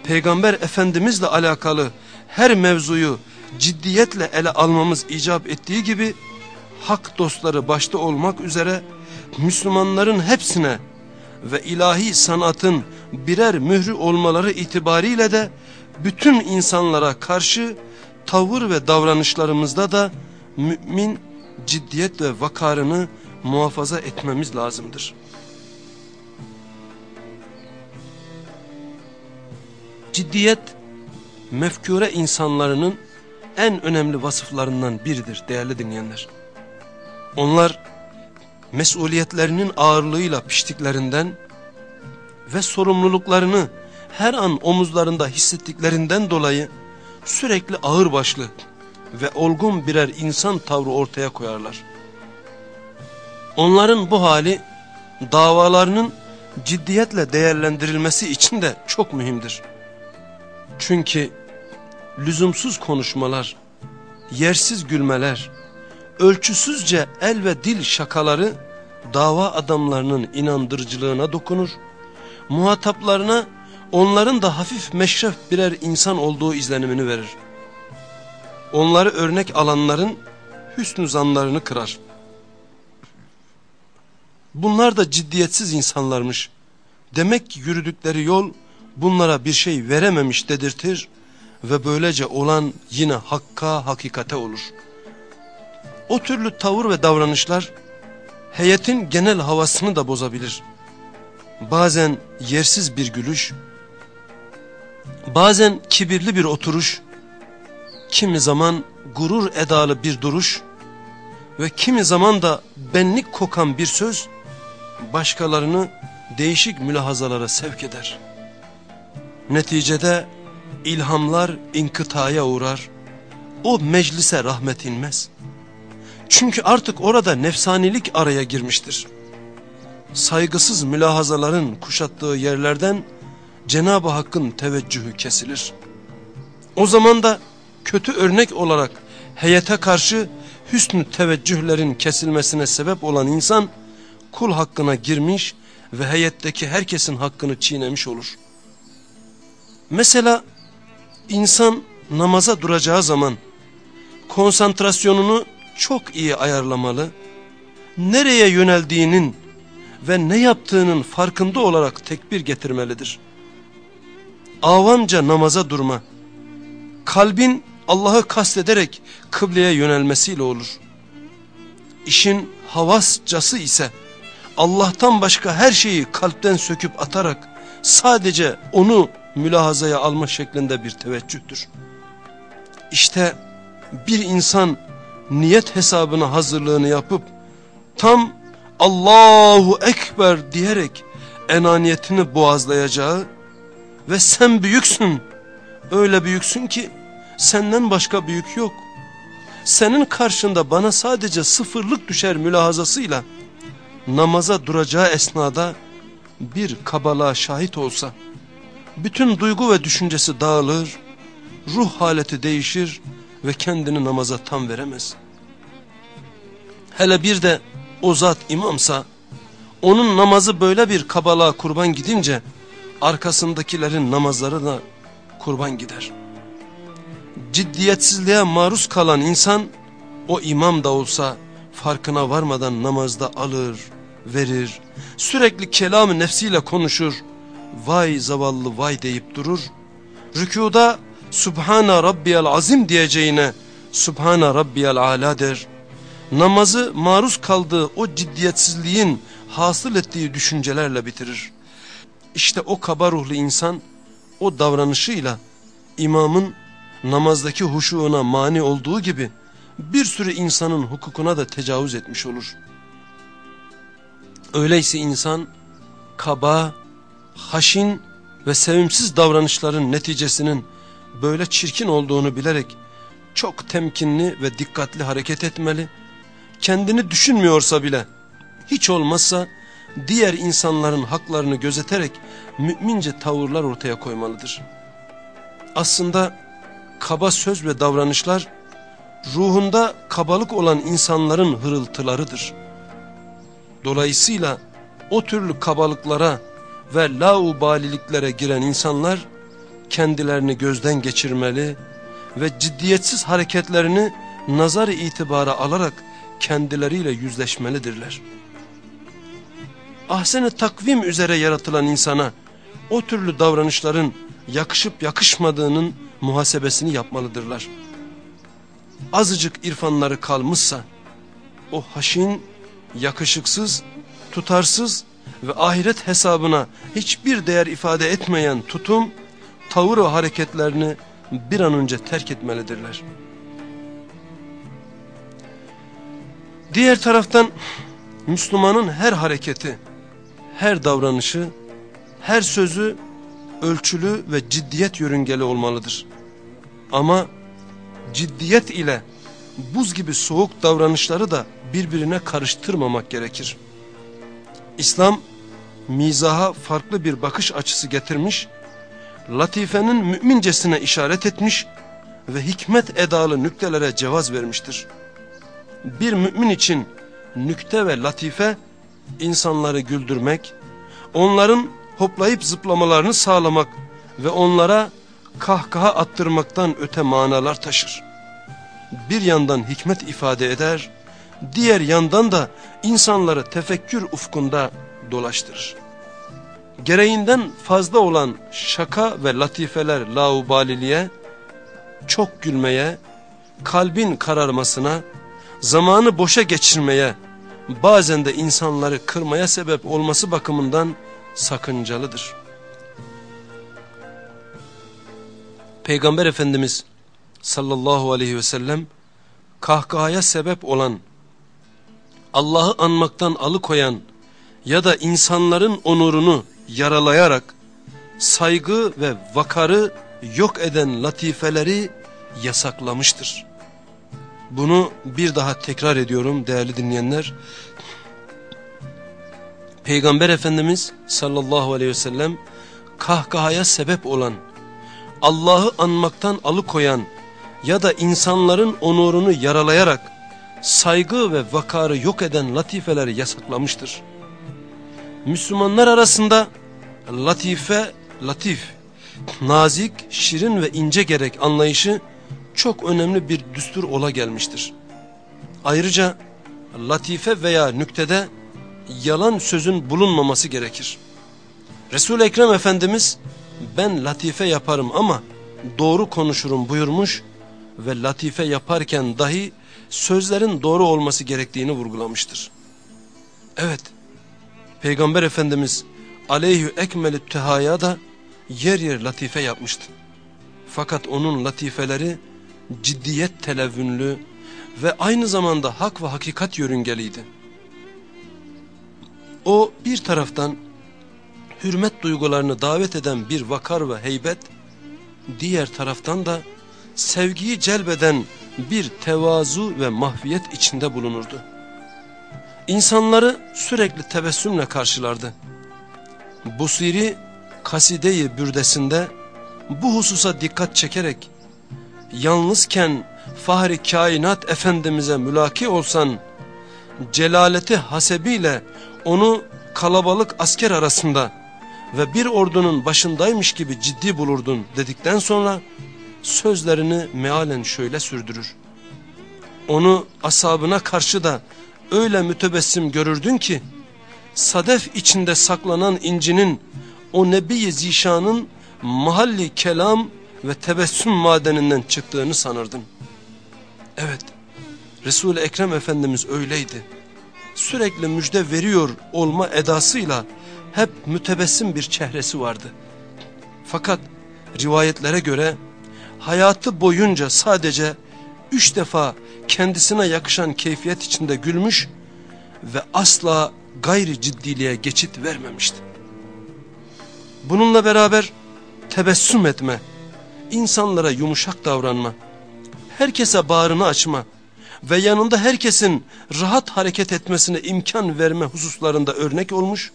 Peygamber Efendimizle alakalı her mevzuyu ciddiyetle ele almamız icap ettiği gibi hak dostları başta olmak üzere Müslümanların hepsine ve ilahi sanatın birer mührü olmaları itibariyle de bütün insanlara karşı tavır ve davranışlarımızda da mümin ciddiyet ve vakarını muhafaza etmemiz lazımdır. Ciddiyet, mefkure insanlarının en önemli vasıflarından biridir değerli dinleyenler. Onlar mesuliyetlerinin ağırlığıyla piştiklerinden ve sorumluluklarını her an omuzlarında hissettiklerinden dolayı sürekli ağırbaşlı ve olgun birer insan tavrı ortaya koyarlar. Onların bu hali davalarının ciddiyetle değerlendirilmesi için de çok mühimdir. Çünkü lüzumsuz konuşmalar, yersiz gülmeler, ölçüsüzce el ve dil şakaları dava adamlarının inandırıcılığına dokunur, muhataplarına onların da hafif meşref birer insan olduğu izlenimini verir. Onları örnek alanların hüsnü zanlarını kırar. Bunlar da ciddiyetsiz insanlarmış. Demek ki yürüdükleri yol bunlara bir şey verememiş dedirtir ve böylece olan yine hakka hakikate olur. O türlü tavır ve davranışlar heyetin genel havasını da bozabilir. Bazen yersiz bir gülüş, bazen kibirli bir oturuş, kimi zaman gurur edalı bir duruş ve kimi zaman da benlik kokan bir söz başkalarını değişik mülahazalara sevk eder. Neticede ilhamlar inkıtaya uğrar, o meclise rahmet inmez. Çünkü artık orada nefsanilik araya girmiştir. Saygısız mülahazaların kuşattığı yerlerden Cenab-ı Hakk'ın teveccühü kesilir. O zaman da kötü örnek olarak heyete karşı hüsnü teveccühlerin kesilmesine sebep olan insan kul hakkına girmiş ve heyetteki herkesin hakkını çiğnemiş olur. Mesela insan namaza duracağı zaman konsantrasyonunu çok iyi ayarlamalı, nereye yöneldiğinin ve ne yaptığının farkında olarak tekbir getirmelidir. Avamca namaza durma, kalbin Allah'ı kastederek kıbleye yönelmesiyle olur. İşin havascası ise Allah'tan başka her şeyi kalpten söküp atarak sadece onu mülahazaya alma şeklinde bir teveccühtür. İşte bir insan niyet hesabına hazırlığını yapıp tam Allahu Ekber diyerek enaniyetini boğazlayacağı ve sen büyüksün öyle büyüksün ki senden başka büyük yok. Senin karşında bana sadece sıfırlık düşer mülahazasıyla namaza duracağı esnada bir kabalığa şahit olsa bütün duygu ve düşüncesi dağılır, ruh haleti değişir ve kendini namaza tam veremez. Hele bir de o zat imamsa onun namazı böyle bir kabalığa kurban gidince arkasındakilerin namazları da kurban gider. Ciddiyetsizliğe maruz kalan insan o imam da olsa farkına varmadan namazda alır, verir, sürekli kelamı nefsiyle konuşur, vay zavallı vay deyip durur, rükuda Subhana Rabbiyal Azim diyeceğine Subhana Rabbiyal Ala der, namazı maruz kaldığı o ciddiyetsizliğin hasıl ettiği düşüncelerle bitirir. İşte o kaba ruhlu insan o davranışıyla imamın namazdaki huşuğuna mani olduğu gibi bir sürü insanın hukukuna da tecavüz etmiş olur. Öyleyse insan kaba, haşin ve sevimsiz davranışların neticesinin böyle çirkin olduğunu bilerek çok temkinli ve dikkatli hareket etmeli. Kendini düşünmüyorsa bile hiç olmazsa diğer insanların haklarını gözeterek mümince tavırlar ortaya koymalıdır. Aslında kaba söz ve davranışlar ruhunda kabalık olan insanların hırıltılarıdır. Dolayısıyla o türlü kabalıklara ve laubaliliklere giren insanlar kendilerini gözden geçirmeli ve ciddiyetsiz hareketlerini nazar itibara alarak kendileriyle yüzleşmelidirler. Ahsen-i takvim üzere yaratılan insana o türlü davranışların yakışıp yakışmadığının muhasebesini yapmalıdırlar. azıcık irfanları kalmışsa, o haşin, yakışıksız, tutarsız ve ahiret hesabına hiçbir değer ifade etmeyen tutum, tavır ve hareketlerini bir an önce terk etmelidirler. Diğer taraftan Müslümanın her hareketi, her davranışı, her sözü ölçülü ve ciddiyet yörüngeli olmalıdır. Ama ciddiyet ile buz gibi soğuk davranışları da birbirine karıştırmamak gerekir. İslam mizaha farklı bir bakış açısı getirmiş, latifenin mümincesine işaret etmiş ve hikmet edalı nüktelere cevaz vermiştir. Bir mümin için nükte ve latife insanları güldürmek, onların hoplayıp zıplamalarını sağlamak ve onlara kahkaha attırmaktan öte manalar taşır. Bir yandan hikmet ifade eder, diğer yandan da insanları tefekkür ufkunda dolaştırır. Gereğinden fazla olan şaka ve latifeler laubaliliğe, çok gülmeye, kalbin kararmasına, zamanı boşa geçirmeye, bazen de insanları kırmaya sebep olması bakımından sakıncalıdır. Peygamber Efendimiz sallallahu aleyhi ve sellem kahkahaya sebep olan, Allah'ı anmaktan alıkoyan ya da insanların onurunu yaralayarak saygı ve vakarı yok eden latifeleri yasaklamıştır. Bunu bir daha tekrar ediyorum değerli dinleyenler. Peygamber Efendimiz sallallahu aleyhi ve sellem kahkahaya sebep olan, Allah'ı anmaktan alıkoyan ya da insanların onurunu yaralayarak saygı ve vakarı yok eden latifeleri yasaklamıştır. Müslümanlar arasında latife, latif, nazik, şirin ve ince gerek anlayışı çok önemli bir düstur ola gelmiştir. Ayrıca latife veya nüktede yalan sözün bulunmaması gerekir. Resul-i Ekrem Efendimiz ben latife yaparım ama doğru konuşurum buyurmuş ve latife yaparken dahi sözlerin doğru olması gerektiğini vurgulamıştır. Evet, Peygamber Efendimiz aleyhü ekmelü tehaya da yer yer latife yapmıştı. Fakat onun latifeleri ciddiyet televünlü ve aynı zamanda hak ve hakikat yörüngeliydi. O bir taraftan hürmet duygularını davet eden bir vakar ve heybet, diğer taraftan da sevgiyi celbeden bir tevazu ve mahviyet içinde bulunurdu. İnsanları sürekli tebessümle karşılardı. Busiri Kaside-i Bürdesinde bu hususa dikkat çekerek yalnızken Fahri Kainat Efendimiz'e mülaki olsan celaleti hasebiyle onu kalabalık asker arasında ve bir ordunun başındaymış gibi ciddi bulurdun dedikten sonra sözlerini mealen şöyle sürdürür. Onu asabına karşı da öyle mütebessim görürdün ki sadef içinde saklanan incinin o Nebi-i Zişan'ın mahalli kelam ve tebessüm madeninden çıktığını sanırdın. Evet, Resul-i Ekrem Efendimiz öyleydi. Sürekli müjde veriyor olma edasıyla hep mütebessim bir çehresi vardı. Fakat rivayetlere göre hayatı boyunca sadece üç defa kendisine yakışan keyfiyet içinde gülmüş ve asla gayri ciddiliğe geçit vermemişti. Bununla beraber tebessüm etme, insanlara yumuşak davranma, herkese bağrını açma ve yanında herkesin rahat hareket etmesine imkan verme hususlarında örnek olmuş,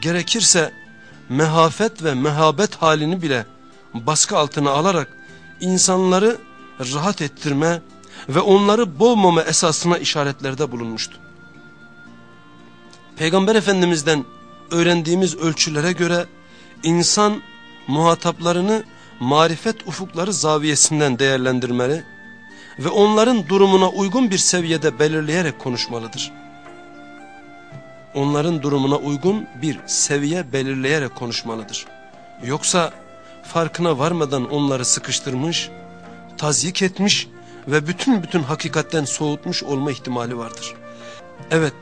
gerekirse mehafet ve mehabet halini bile baskı altına alarak insanları rahat ettirme ve onları boğmama esasına işaretlerde bulunmuştu. Peygamber Efendimiz'den öğrendiğimiz ölçülere göre insan muhataplarını marifet ufukları zaviyesinden değerlendirmeli ve onların durumuna uygun bir seviyede belirleyerek konuşmalıdır. Onların durumuna uygun bir seviye belirleyerek konuşmalıdır. Yoksa farkına varmadan onları sıkıştırmış, tazyik etmiş ve bütün bütün hakikatten soğutmuş olma ihtimali vardır. Evet,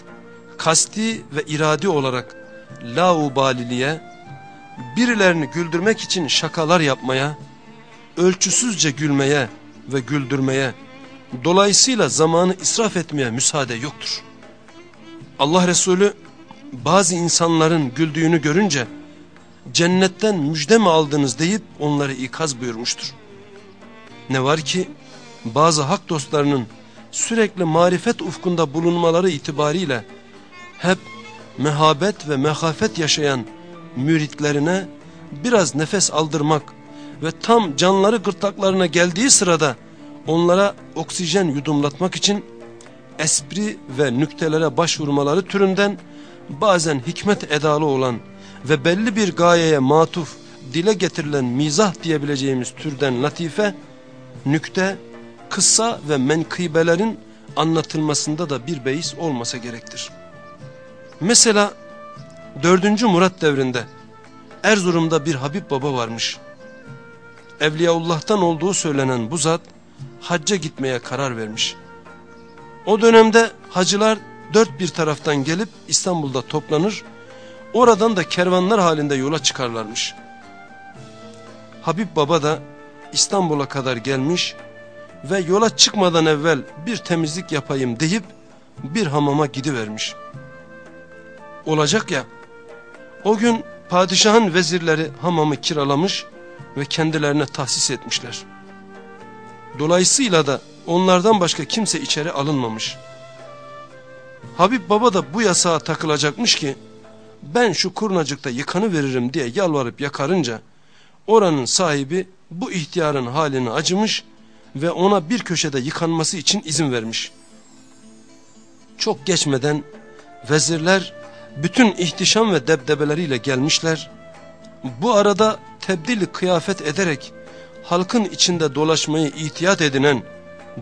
kasti ve iradi olarak laubaliliğe, birilerini güldürmek için şakalar yapmaya, ölçüsüzce gülmeye ve güldürmeye, dolayısıyla zamanı israf etmeye müsaade yoktur. Allah Resulü bazı insanların güldüğünü görünce, cennetten müjde mi aldınız deyip onları ikaz buyurmuştur. Ne var ki bazı hak dostlarının sürekli marifet ufkunda bulunmaları itibariyle hep mehabet ve mehafet yaşayan müritlerine biraz nefes aldırmak ve tam canları gırtlaklarına geldiği sırada onlara oksijen yudumlatmak için espri ve nüktelere başvurmaları türünden bazen hikmet edalı olan ve belli bir gayeye matuf dile getirilen mizah diyebileceğimiz türden latife, nükte, kıssa ve menkıbelerin anlatılmasında da bir beis olmasa gerektir. Mesela 4. Murat devrinde Erzurum'da bir Habib Baba varmış. Evliyaullah'tan olduğu söylenen bu zat hacca gitmeye karar vermiş. O dönemde hacılar dört bir taraftan gelip İstanbul'da toplanır, oradan da kervanlar halinde yola çıkarlarmış. Habib Baba da İstanbul'a kadar gelmiş ve yola çıkmadan evvel bir temizlik yapayım deyip bir hamama gidivermiş. Olacak ya, o gün padişahın vezirleri hamamı kiralamış ve kendilerine tahsis etmişler. Dolayısıyla da onlardan başka kimse içeri alınmamış. Habib Baba da bu yasağa takılacakmış ki ben şu kurnacıkta yıkanı veririm diye yalvarıp yakarınca oranın sahibi bu ihtiyarın halini acımış ve ona bir köşede yıkanması için izin vermiş. Çok geçmeden vezirler bütün ihtişam ve debdebeleriyle gelmişler. Bu arada tebdili kıyafet ederek halkın içinde dolaşmayı ihtiyat edinen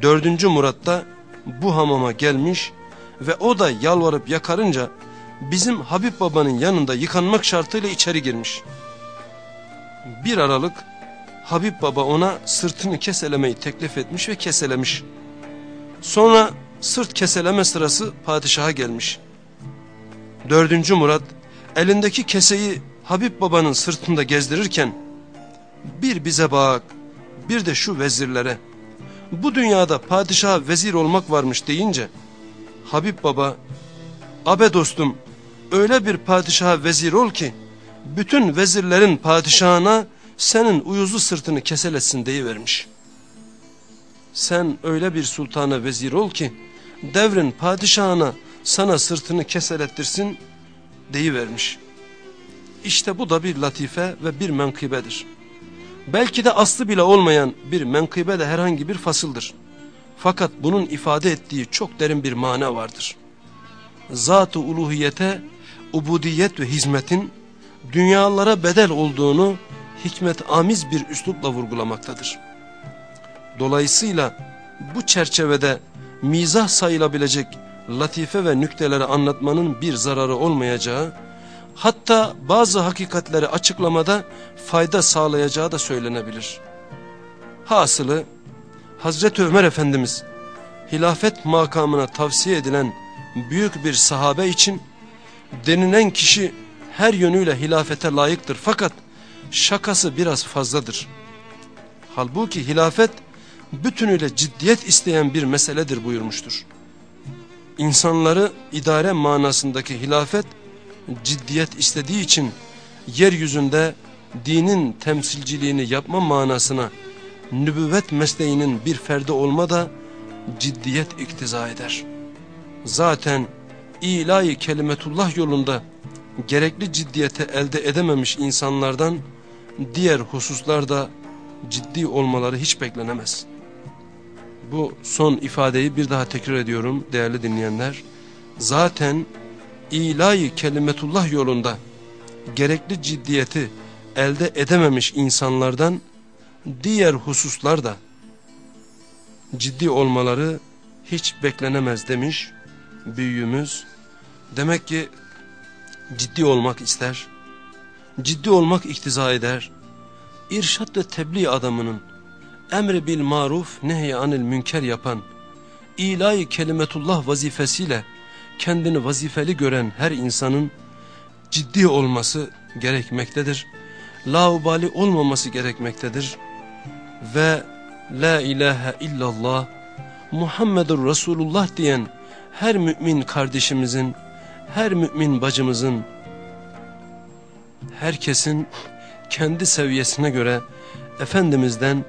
4. Murat da bu hamama gelmiş ve o da yalvarıp yakarınca bizim Habib babanın yanında yıkanmak şartıyla içeri girmiş. Bir aralık Habib baba ona sırtını keselemeyi teklif etmiş ve keselemiş. Sonra sırt keseleme sırası padişaha gelmiş. Dördüncü Murat elindeki keseyi Habib babanın sırtında gezdirirken bir bize bak bir de şu vezirlere bu dünyada padişaha vezir olmak varmış deyince Habib baba abe dostum öyle bir padişaha vezir ol ki bütün vezirlerin padişahına senin uyuzlu sırtını keselesin deyivermiş. Sen öyle bir sultana vezir ol ki devrin padişahına sana sırtını keselettirsin deyivermiş. İşte bu da bir latife ve bir menkıbedir. Belki de aslı bile olmayan bir menkıbe de herhangi bir fasıldır. Fakat bunun ifade ettiği çok derin bir mana vardır. Zat-ı uluhiyete, ubudiyet ve hizmetin dünyalara bedel olduğunu hikmet amiz bir üslupla vurgulamaktadır. Dolayısıyla bu çerçevede mizah sayılabilecek latife ve nükteleri anlatmanın bir zararı olmayacağı, hatta bazı hakikatleri açıklamada fayda sağlayacağı da söylenebilir. Hasılı, Hazreti Ömer Efendimiz, hilafet makamına tavsiye edilen büyük bir sahabe için, denilen kişi her yönüyle hilafete layıktır fakat şakası biraz fazladır. Halbuki hilafet bütünüyle ciddiyet isteyen bir meseledir buyurmuştur. İnsanları idare manasındaki hilafet ciddiyet istediği için yeryüzünde dinin temsilciliğini yapma manasına nübüvvet mesleğinin bir ferdi olma da ciddiyet iktiza eder. Zaten ilahi kelimetullah yolunda gerekli ciddiyete elde edememiş insanlardan diğer hususlarda ciddi olmaları hiç beklenemez. Bu son ifadeyi bir daha tekrar ediyorum değerli dinleyenler. Zaten ilahi kelimetullah yolunda gerekli ciddiyeti elde edememiş insanlardan diğer hususlarda ciddi olmaları hiç beklenemez demiş büyüğümüz. Demek ki ciddi olmak ister, ciddi olmak iktiza eder. İrşat ve tebliğ adamının emri bil maruf nehye anil münker yapan ilahi kelimetullah vazifesiyle kendini vazifeli gören her insanın ciddi olması gerekmektedir. Laubali olmaması gerekmektedir. Ve La ilahe illallah Muhammedur Resulullah diyen her mümin kardeşimizin, her mümin bacımızın, herkesin kendi seviyesine göre Efendimiz'den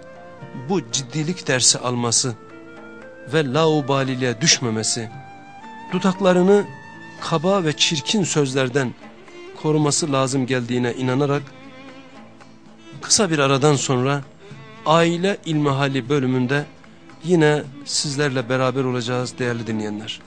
bu ciddilik dersi alması ve laubaliliğe düşmemesi dudaklarını kaba ve çirkin sözlerden koruması lazım geldiğine inanarak kısa bir aradan sonra aile ilmihali bölümünde yine sizlerle beraber olacağız değerli dinleyenler.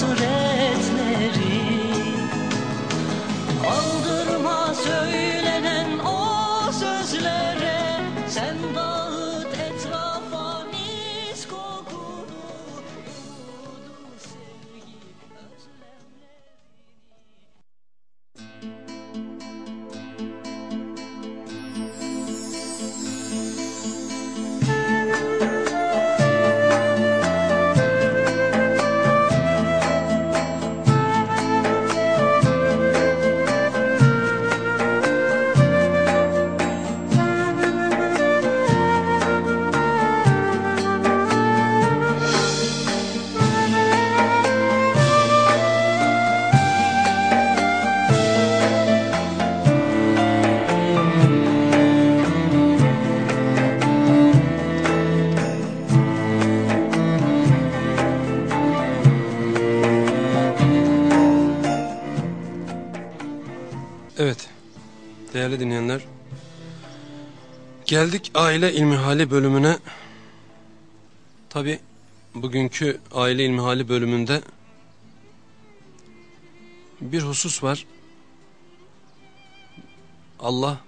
surreal. Değerli dinleyenler. Geldik aile ilmihali bölümüne. Tabi bugünkü aile ilmihali bölümünde bir husus var. Allah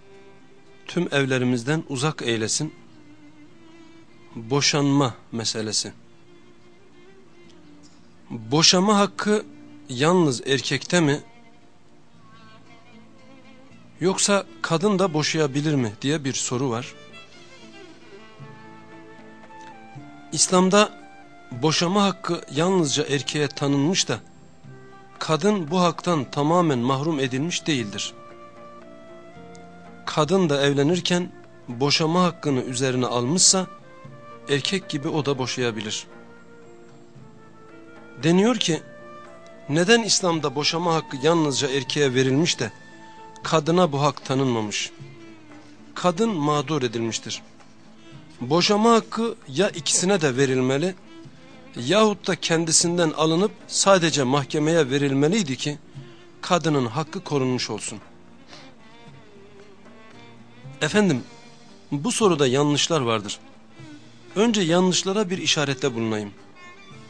tüm evlerimizden uzak eylesin. Boşanma meselesi. Boşama hakkı yalnız erkekte mi Yoksa kadın da boşayabilir mi diye bir soru var. İslam'da boşama hakkı yalnızca erkeğe tanınmış da kadın bu haktan tamamen mahrum edilmiş değildir. Kadın da evlenirken boşama hakkını üzerine almışsa erkek gibi o da boşayabilir. Deniyor ki neden İslam'da boşama hakkı yalnızca erkeğe verilmiş de kadına bu hak tanınmamış. Kadın mağdur edilmiştir. Boşama hakkı ya ikisine de verilmeli yahut da kendisinden alınıp sadece mahkemeye verilmeliydi ki kadının hakkı korunmuş olsun. Efendim bu soruda yanlışlar vardır. Önce yanlışlara bir işarette bulunayım.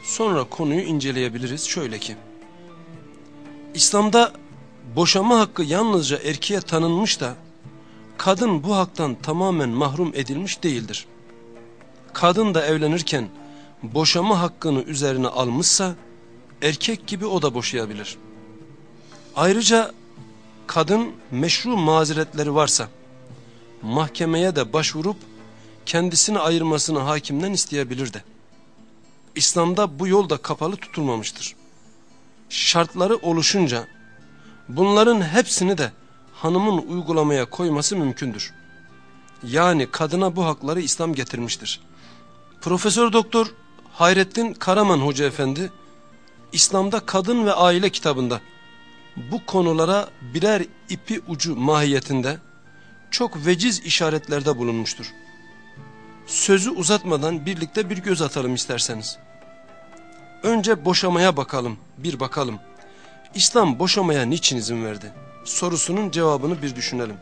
Sonra konuyu inceleyebiliriz şöyle ki. İslam'da boşama hakkı yalnızca erkeğe tanınmış da kadın bu haktan tamamen mahrum edilmiş değildir. Kadın da evlenirken boşama hakkını üzerine almışsa erkek gibi o da boşayabilir. Ayrıca kadın meşru mazeretleri varsa mahkemeye de başvurup kendisini ayırmasını hakimden isteyebilir de. İslam'da bu yol da kapalı tutulmamıştır. Şartları oluşunca Bunların hepsini de hanımın uygulamaya koyması mümkündür. Yani kadına bu hakları İslam getirmiştir. Profesör Doktor Hayrettin Karaman Hoca Efendi İslam'da Kadın ve Aile kitabında bu konulara birer ipi ucu mahiyetinde çok veciz işaretlerde bulunmuştur. Sözü uzatmadan birlikte bir göz atalım isterseniz. Önce boşamaya bakalım, bir bakalım. İslam boşamaya niçin izin verdi? Sorusunun cevabını bir düşünelim.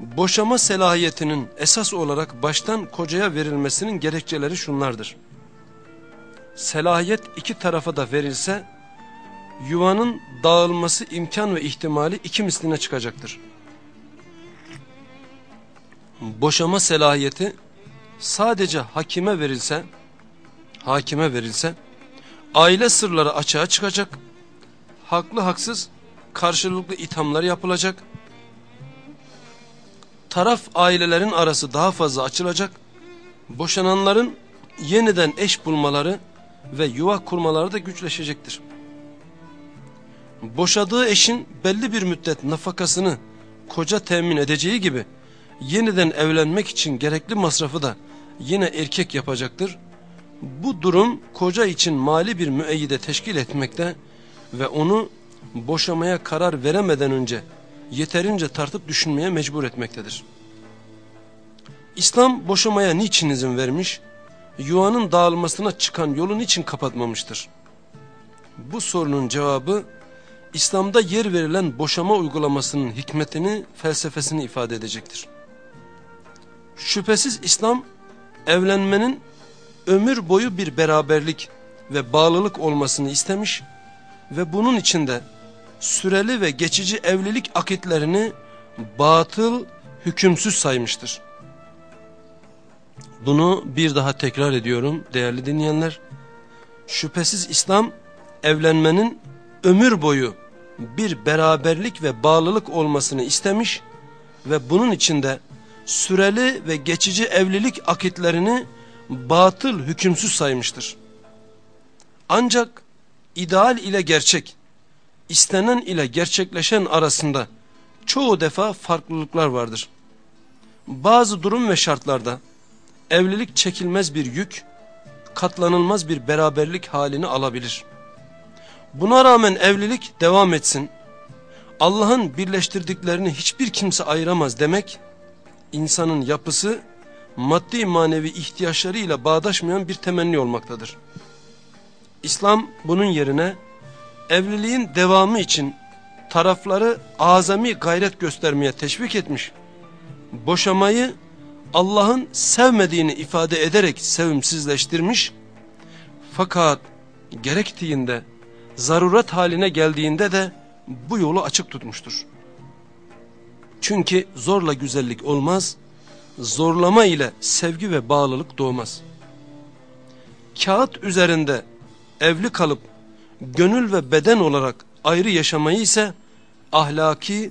Boşama selahiyetinin esas olarak baştan kocaya verilmesinin gerekçeleri şunlardır. Selahiyet iki tarafa da verilse yuvanın dağılması imkan ve ihtimali iki misline çıkacaktır. Boşama selahiyeti sadece hakime verilse, hakime verilse aile sırları açığa çıkacak, haklı haksız karşılıklı ithamlar yapılacak, taraf ailelerin arası daha fazla açılacak, boşananların yeniden eş bulmaları ve yuva kurmaları da güçleşecektir. Boşadığı eşin belli bir müddet nafakasını koca temin edeceği gibi yeniden evlenmek için gerekli masrafı da yine erkek yapacaktır bu durum koca için mali bir müeyyide teşkil etmekte ve onu boşamaya karar veremeden önce yeterince tartıp düşünmeye mecbur etmektedir. İslam boşamaya niçin izin vermiş? Yuvanın dağılmasına çıkan yolu niçin kapatmamıştır? Bu sorunun cevabı İslam'da yer verilen boşama uygulamasının hikmetini, felsefesini ifade edecektir. Şüphesiz İslam evlenmenin ömür boyu bir beraberlik ve bağlılık olmasını istemiş ve bunun içinde süreli ve geçici evlilik akitlerini batıl, hükümsüz saymıştır. Bunu bir daha tekrar ediyorum değerli dinleyenler. Şüphesiz İslam evlenmenin ömür boyu bir beraberlik ve bağlılık olmasını istemiş ve bunun içinde süreli ve geçici evlilik akitlerini batıl hükümsüz saymıştır. Ancak ideal ile gerçek, istenen ile gerçekleşen arasında çoğu defa farklılıklar vardır. Bazı durum ve şartlarda evlilik çekilmez bir yük, katlanılmaz bir beraberlik halini alabilir. Buna rağmen evlilik devam etsin, Allah'ın birleştirdiklerini hiçbir kimse ayıramaz demek, insanın yapısı maddi manevi ihtiyaçlarıyla bağdaşmayan bir temenni olmaktadır. İslam bunun yerine evliliğin devamı için tarafları azami gayret göstermeye teşvik etmiş. Boşamayı Allah'ın sevmediğini ifade ederek sevimsizleştirmiş. Fakat gerektiğinde zaruret haline geldiğinde de bu yolu açık tutmuştur. Çünkü zorla güzellik olmaz, zorlama ile sevgi ve bağlılık doğmaz. Kağıt üzerinde evli kalıp gönül ve beden olarak ayrı yaşamayı ise ahlaki,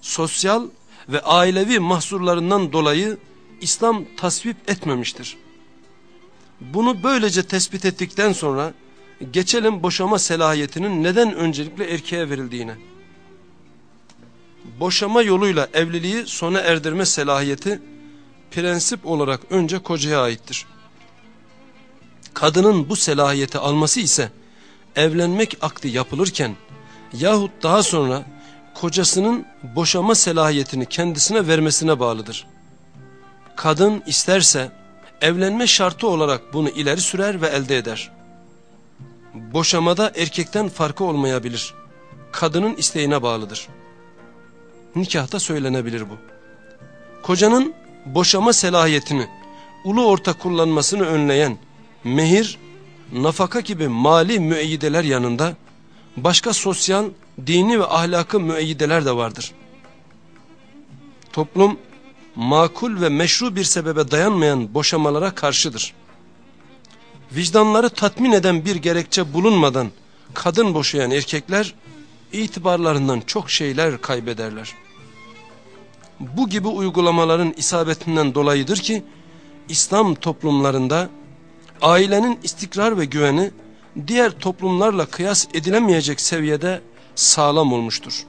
sosyal ve ailevi mahsurlarından dolayı İslam tasvip etmemiştir. Bunu böylece tespit ettikten sonra geçelim boşama selahiyetinin neden öncelikle erkeğe verildiğine. Boşama yoluyla evliliği sona erdirme selahiyeti prensip olarak önce kocaya aittir. Kadının bu selahiyeti alması ise evlenmek akdi yapılırken yahut daha sonra kocasının boşama selahiyetini kendisine vermesine bağlıdır. Kadın isterse evlenme şartı olarak bunu ileri sürer ve elde eder. Boşamada erkekten farkı olmayabilir. Kadının isteğine bağlıdır. Nikahta söylenebilir bu. Kocanın boşama selahiyetini ulu orta kullanmasını önleyen mehir, nafaka gibi mali müeyyideler yanında başka sosyal, dini ve ahlakı müeyyideler de vardır. Toplum makul ve meşru bir sebebe dayanmayan boşamalara karşıdır. Vicdanları tatmin eden bir gerekçe bulunmadan kadın boşayan erkekler itibarlarından çok şeyler kaybederler. Bu gibi uygulamaların isabetinden dolayıdır ki İslam toplumlarında ailenin istikrar ve güveni diğer toplumlarla kıyas edilemeyecek seviyede sağlam olmuştur.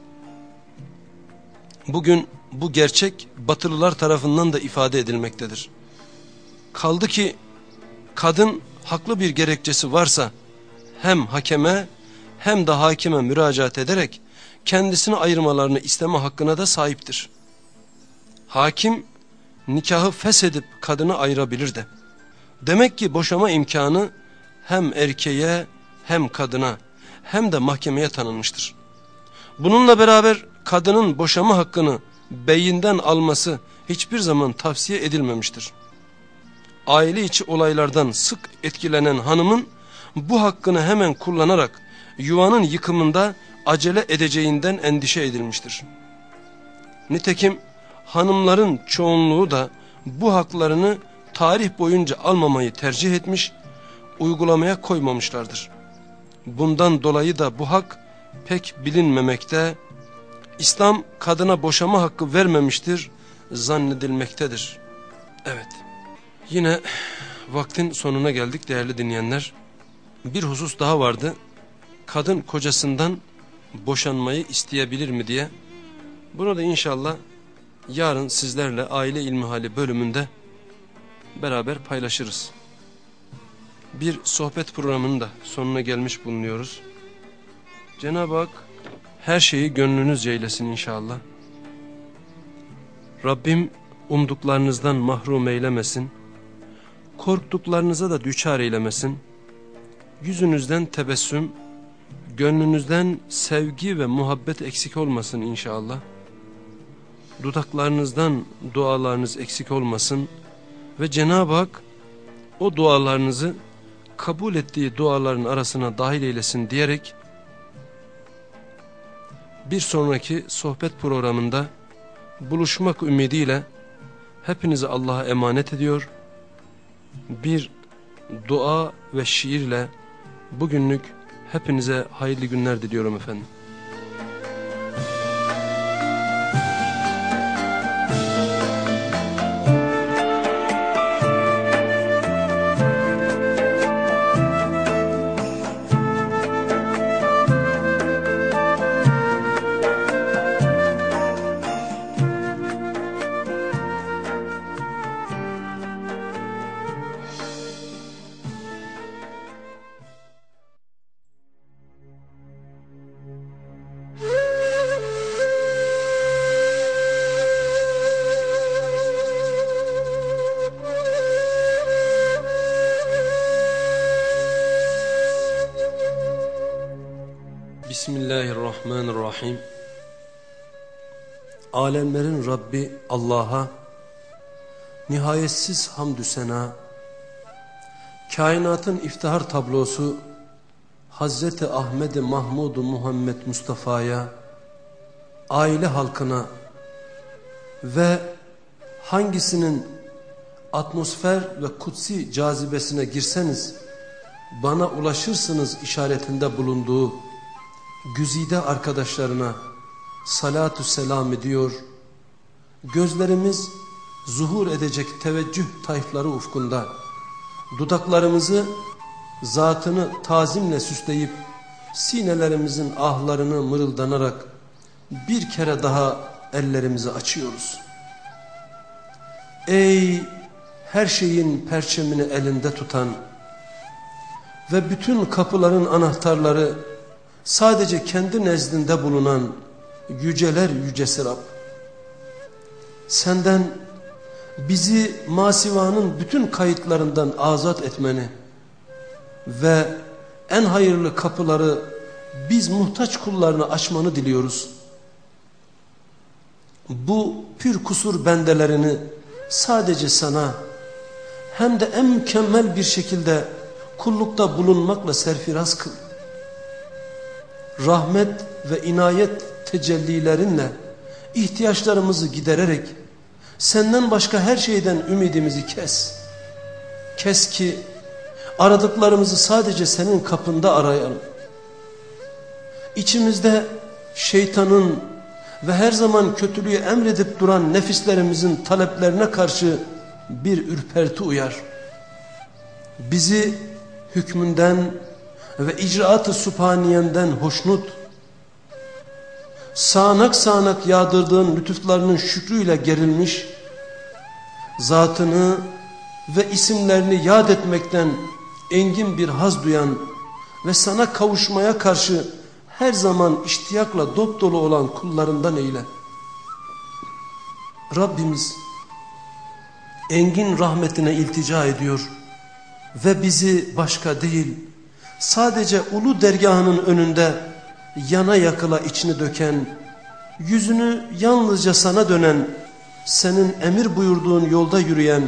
Bugün bu gerçek batılılar tarafından da ifade edilmektedir. Kaldı ki kadın haklı bir gerekçesi varsa hem hakeme hem de hakime müracaat ederek kendisini ayırmalarını isteme hakkına da sahiptir. Hakim nikahı feshedip kadını ayırabilir de. Demek ki boşama imkanı hem erkeğe hem kadına hem de mahkemeye tanınmıştır. Bununla beraber kadının boşama hakkını beyinden alması hiçbir zaman tavsiye edilmemiştir. Aile içi olaylardan sık etkilenen hanımın bu hakkını hemen kullanarak yuvanın yıkımında acele edeceğinden endişe edilmiştir. Nitekim hanımların çoğunluğu da bu haklarını tarih boyunca almamayı tercih etmiş, uygulamaya koymamışlardır. Bundan dolayı da bu hak pek bilinmemekte, İslam kadına boşama hakkı vermemiştir, zannedilmektedir. Evet, yine vaktin sonuna geldik değerli dinleyenler. Bir husus daha vardı, kadın kocasından boşanmayı isteyebilir mi diye. Bunu da inşallah yarın sizlerle aile ilmihali bölümünde beraber paylaşırız. Bir sohbet programının da sonuna gelmiş bulunuyoruz. Cenab-ı Hak her şeyi gönlünüzce eylesin inşallah. Rabbim umduklarınızdan mahrum eylemesin. Korktuklarınıza da düçar eylemesin. Yüzünüzden tebessüm, gönlünüzden sevgi ve muhabbet eksik olmasın inşallah. Dudaklarınızdan dualarınız eksik olmasın ve Cenab-ı Hak o dualarınızı kabul ettiği duaların arasına dahil eylesin diyerek bir sonraki sohbet programında buluşmak ümidiyle hepinizi Allah'a emanet ediyor. Bir dua ve şiirle bugünlük hepinize hayırlı günler diliyorum efendim. Allah'a nihayetsiz hamdü sena, kainatın iftihar tablosu Hazreti Ahmet Mahmud Muhammed Mustafa'ya, aile halkına ve hangisinin atmosfer ve kutsi cazibesine girseniz bana ulaşırsınız işaretinde bulunduğu güzide arkadaşlarına salatü selam ediyor. Gözlerimiz zuhur edecek teveccüh tayfları ufkunda. Dudaklarımızı zatını tazimle süsleyip sinelerimizin ahlarını mırıldanarak bir kere daha ellerimizi açıyoruz. Ey her şeyin perçemini elinde tutan ve bütün kapıların anahtarları sadece kendi nezdinde bulunan yüceler yücesi Rab. Senden bizi masivanın bütün kayıtlarından azat etmeni ve en hayırlı kapıları biz muhtaç kullarını açmanı diliyoruz. Bu pür kusur bendelerini sadece sana hem de en mükemmel bir şekilde kullukta bulunmakla serfiraz kıl rahmet ve inayet tecellilerinle ihtiyaçlarımızı gidererek senden başka her şeyden ümidimizi kes. Kes ki aradıklarımızı sadece senin kapında arayalım. İçimizde şeytanın ve her zaman kötülüğü emredip duran nefislerimizin taleplerine karşı bir ürperti uyar. Bizi hükmünden ve icraat-ı subhaniyenden hoşnut, sağanak sağanak yağdırdığın lütuflarının şükrüyle gerilmiş, zatını ve isimlerini yad etmekten engin bir haz duyan ve sana kavuşmaya karşı her zaman iştiyakla dop dolu olan kullarından eyle. Rabbimiz engin rahmetine iltica ediyor ve bizi başka değil, sadece ulu dergahının önünde yana yakıla içini döken, yüzünü yalnızca sana dönen, senin emir buyurduğun yolda yürüyen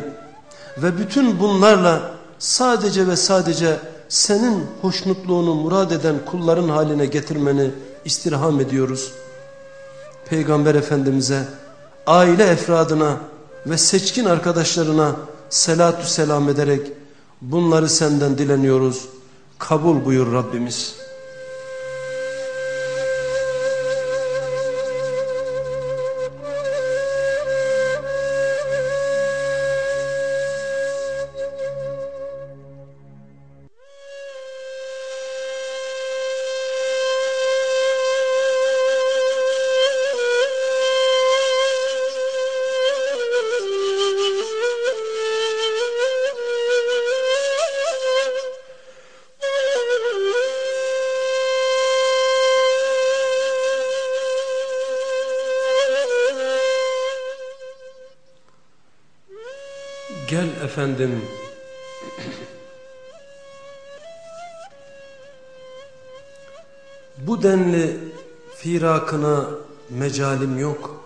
ve bütün bunlarla sadece ve sadece senin hoşnutluğunu murad eden kulların haline getirmeni istirham ediyoruz. Peygamber Efendimiz'e, aile efradına ve seçkin arkadaşlarına selatü selam ederek bunları senden dileniyoruz. Kabul buyur Rabbimiz. Gel efendim. Bu denli firakına mecalim yok.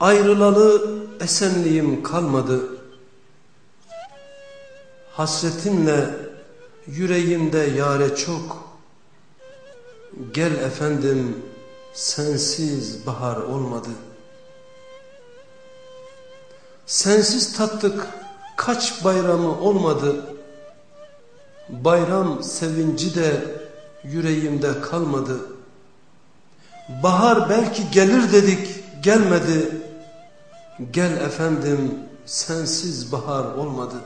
Ayrılalı esenliğim kalmadı. Hasretinle yüreğimde yare çok. Gel efendim sensiz bahar olmadı. Sensiz tattık kaç bayramı olmadı. Bayram sevinci de yüreğimde kalmadı. Bahar belki gelir dedik gelmedi. Gel efendim sensiz bahar olmadı.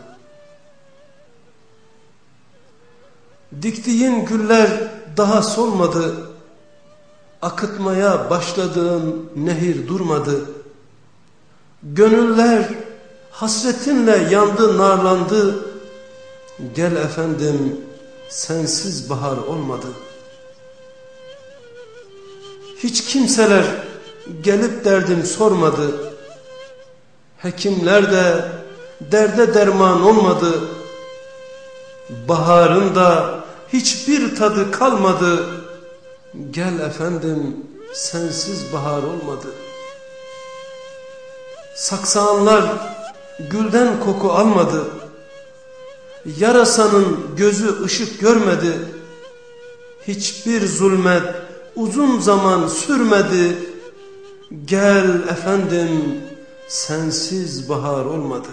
Diktiğin güller daha solmadı. Akıtmaya başladığın nehir durmadı. Gönüller hasretinle yandı narlandı. Gel efendim sensiz bahar olmadı. Hiç kimseler gelip derdim sormadı. Hekimler de derde derman olmadı. Baharın da hiçbir tadı kalmadı. Gel efendim sensiz bahar olmadı. Saksanlar gülden koku almadı. Yarasanın gözü ışık görmedi. Hiçbir zulmet uzun zaman sürmedi. Gel efendim sensiz bahar olmadı.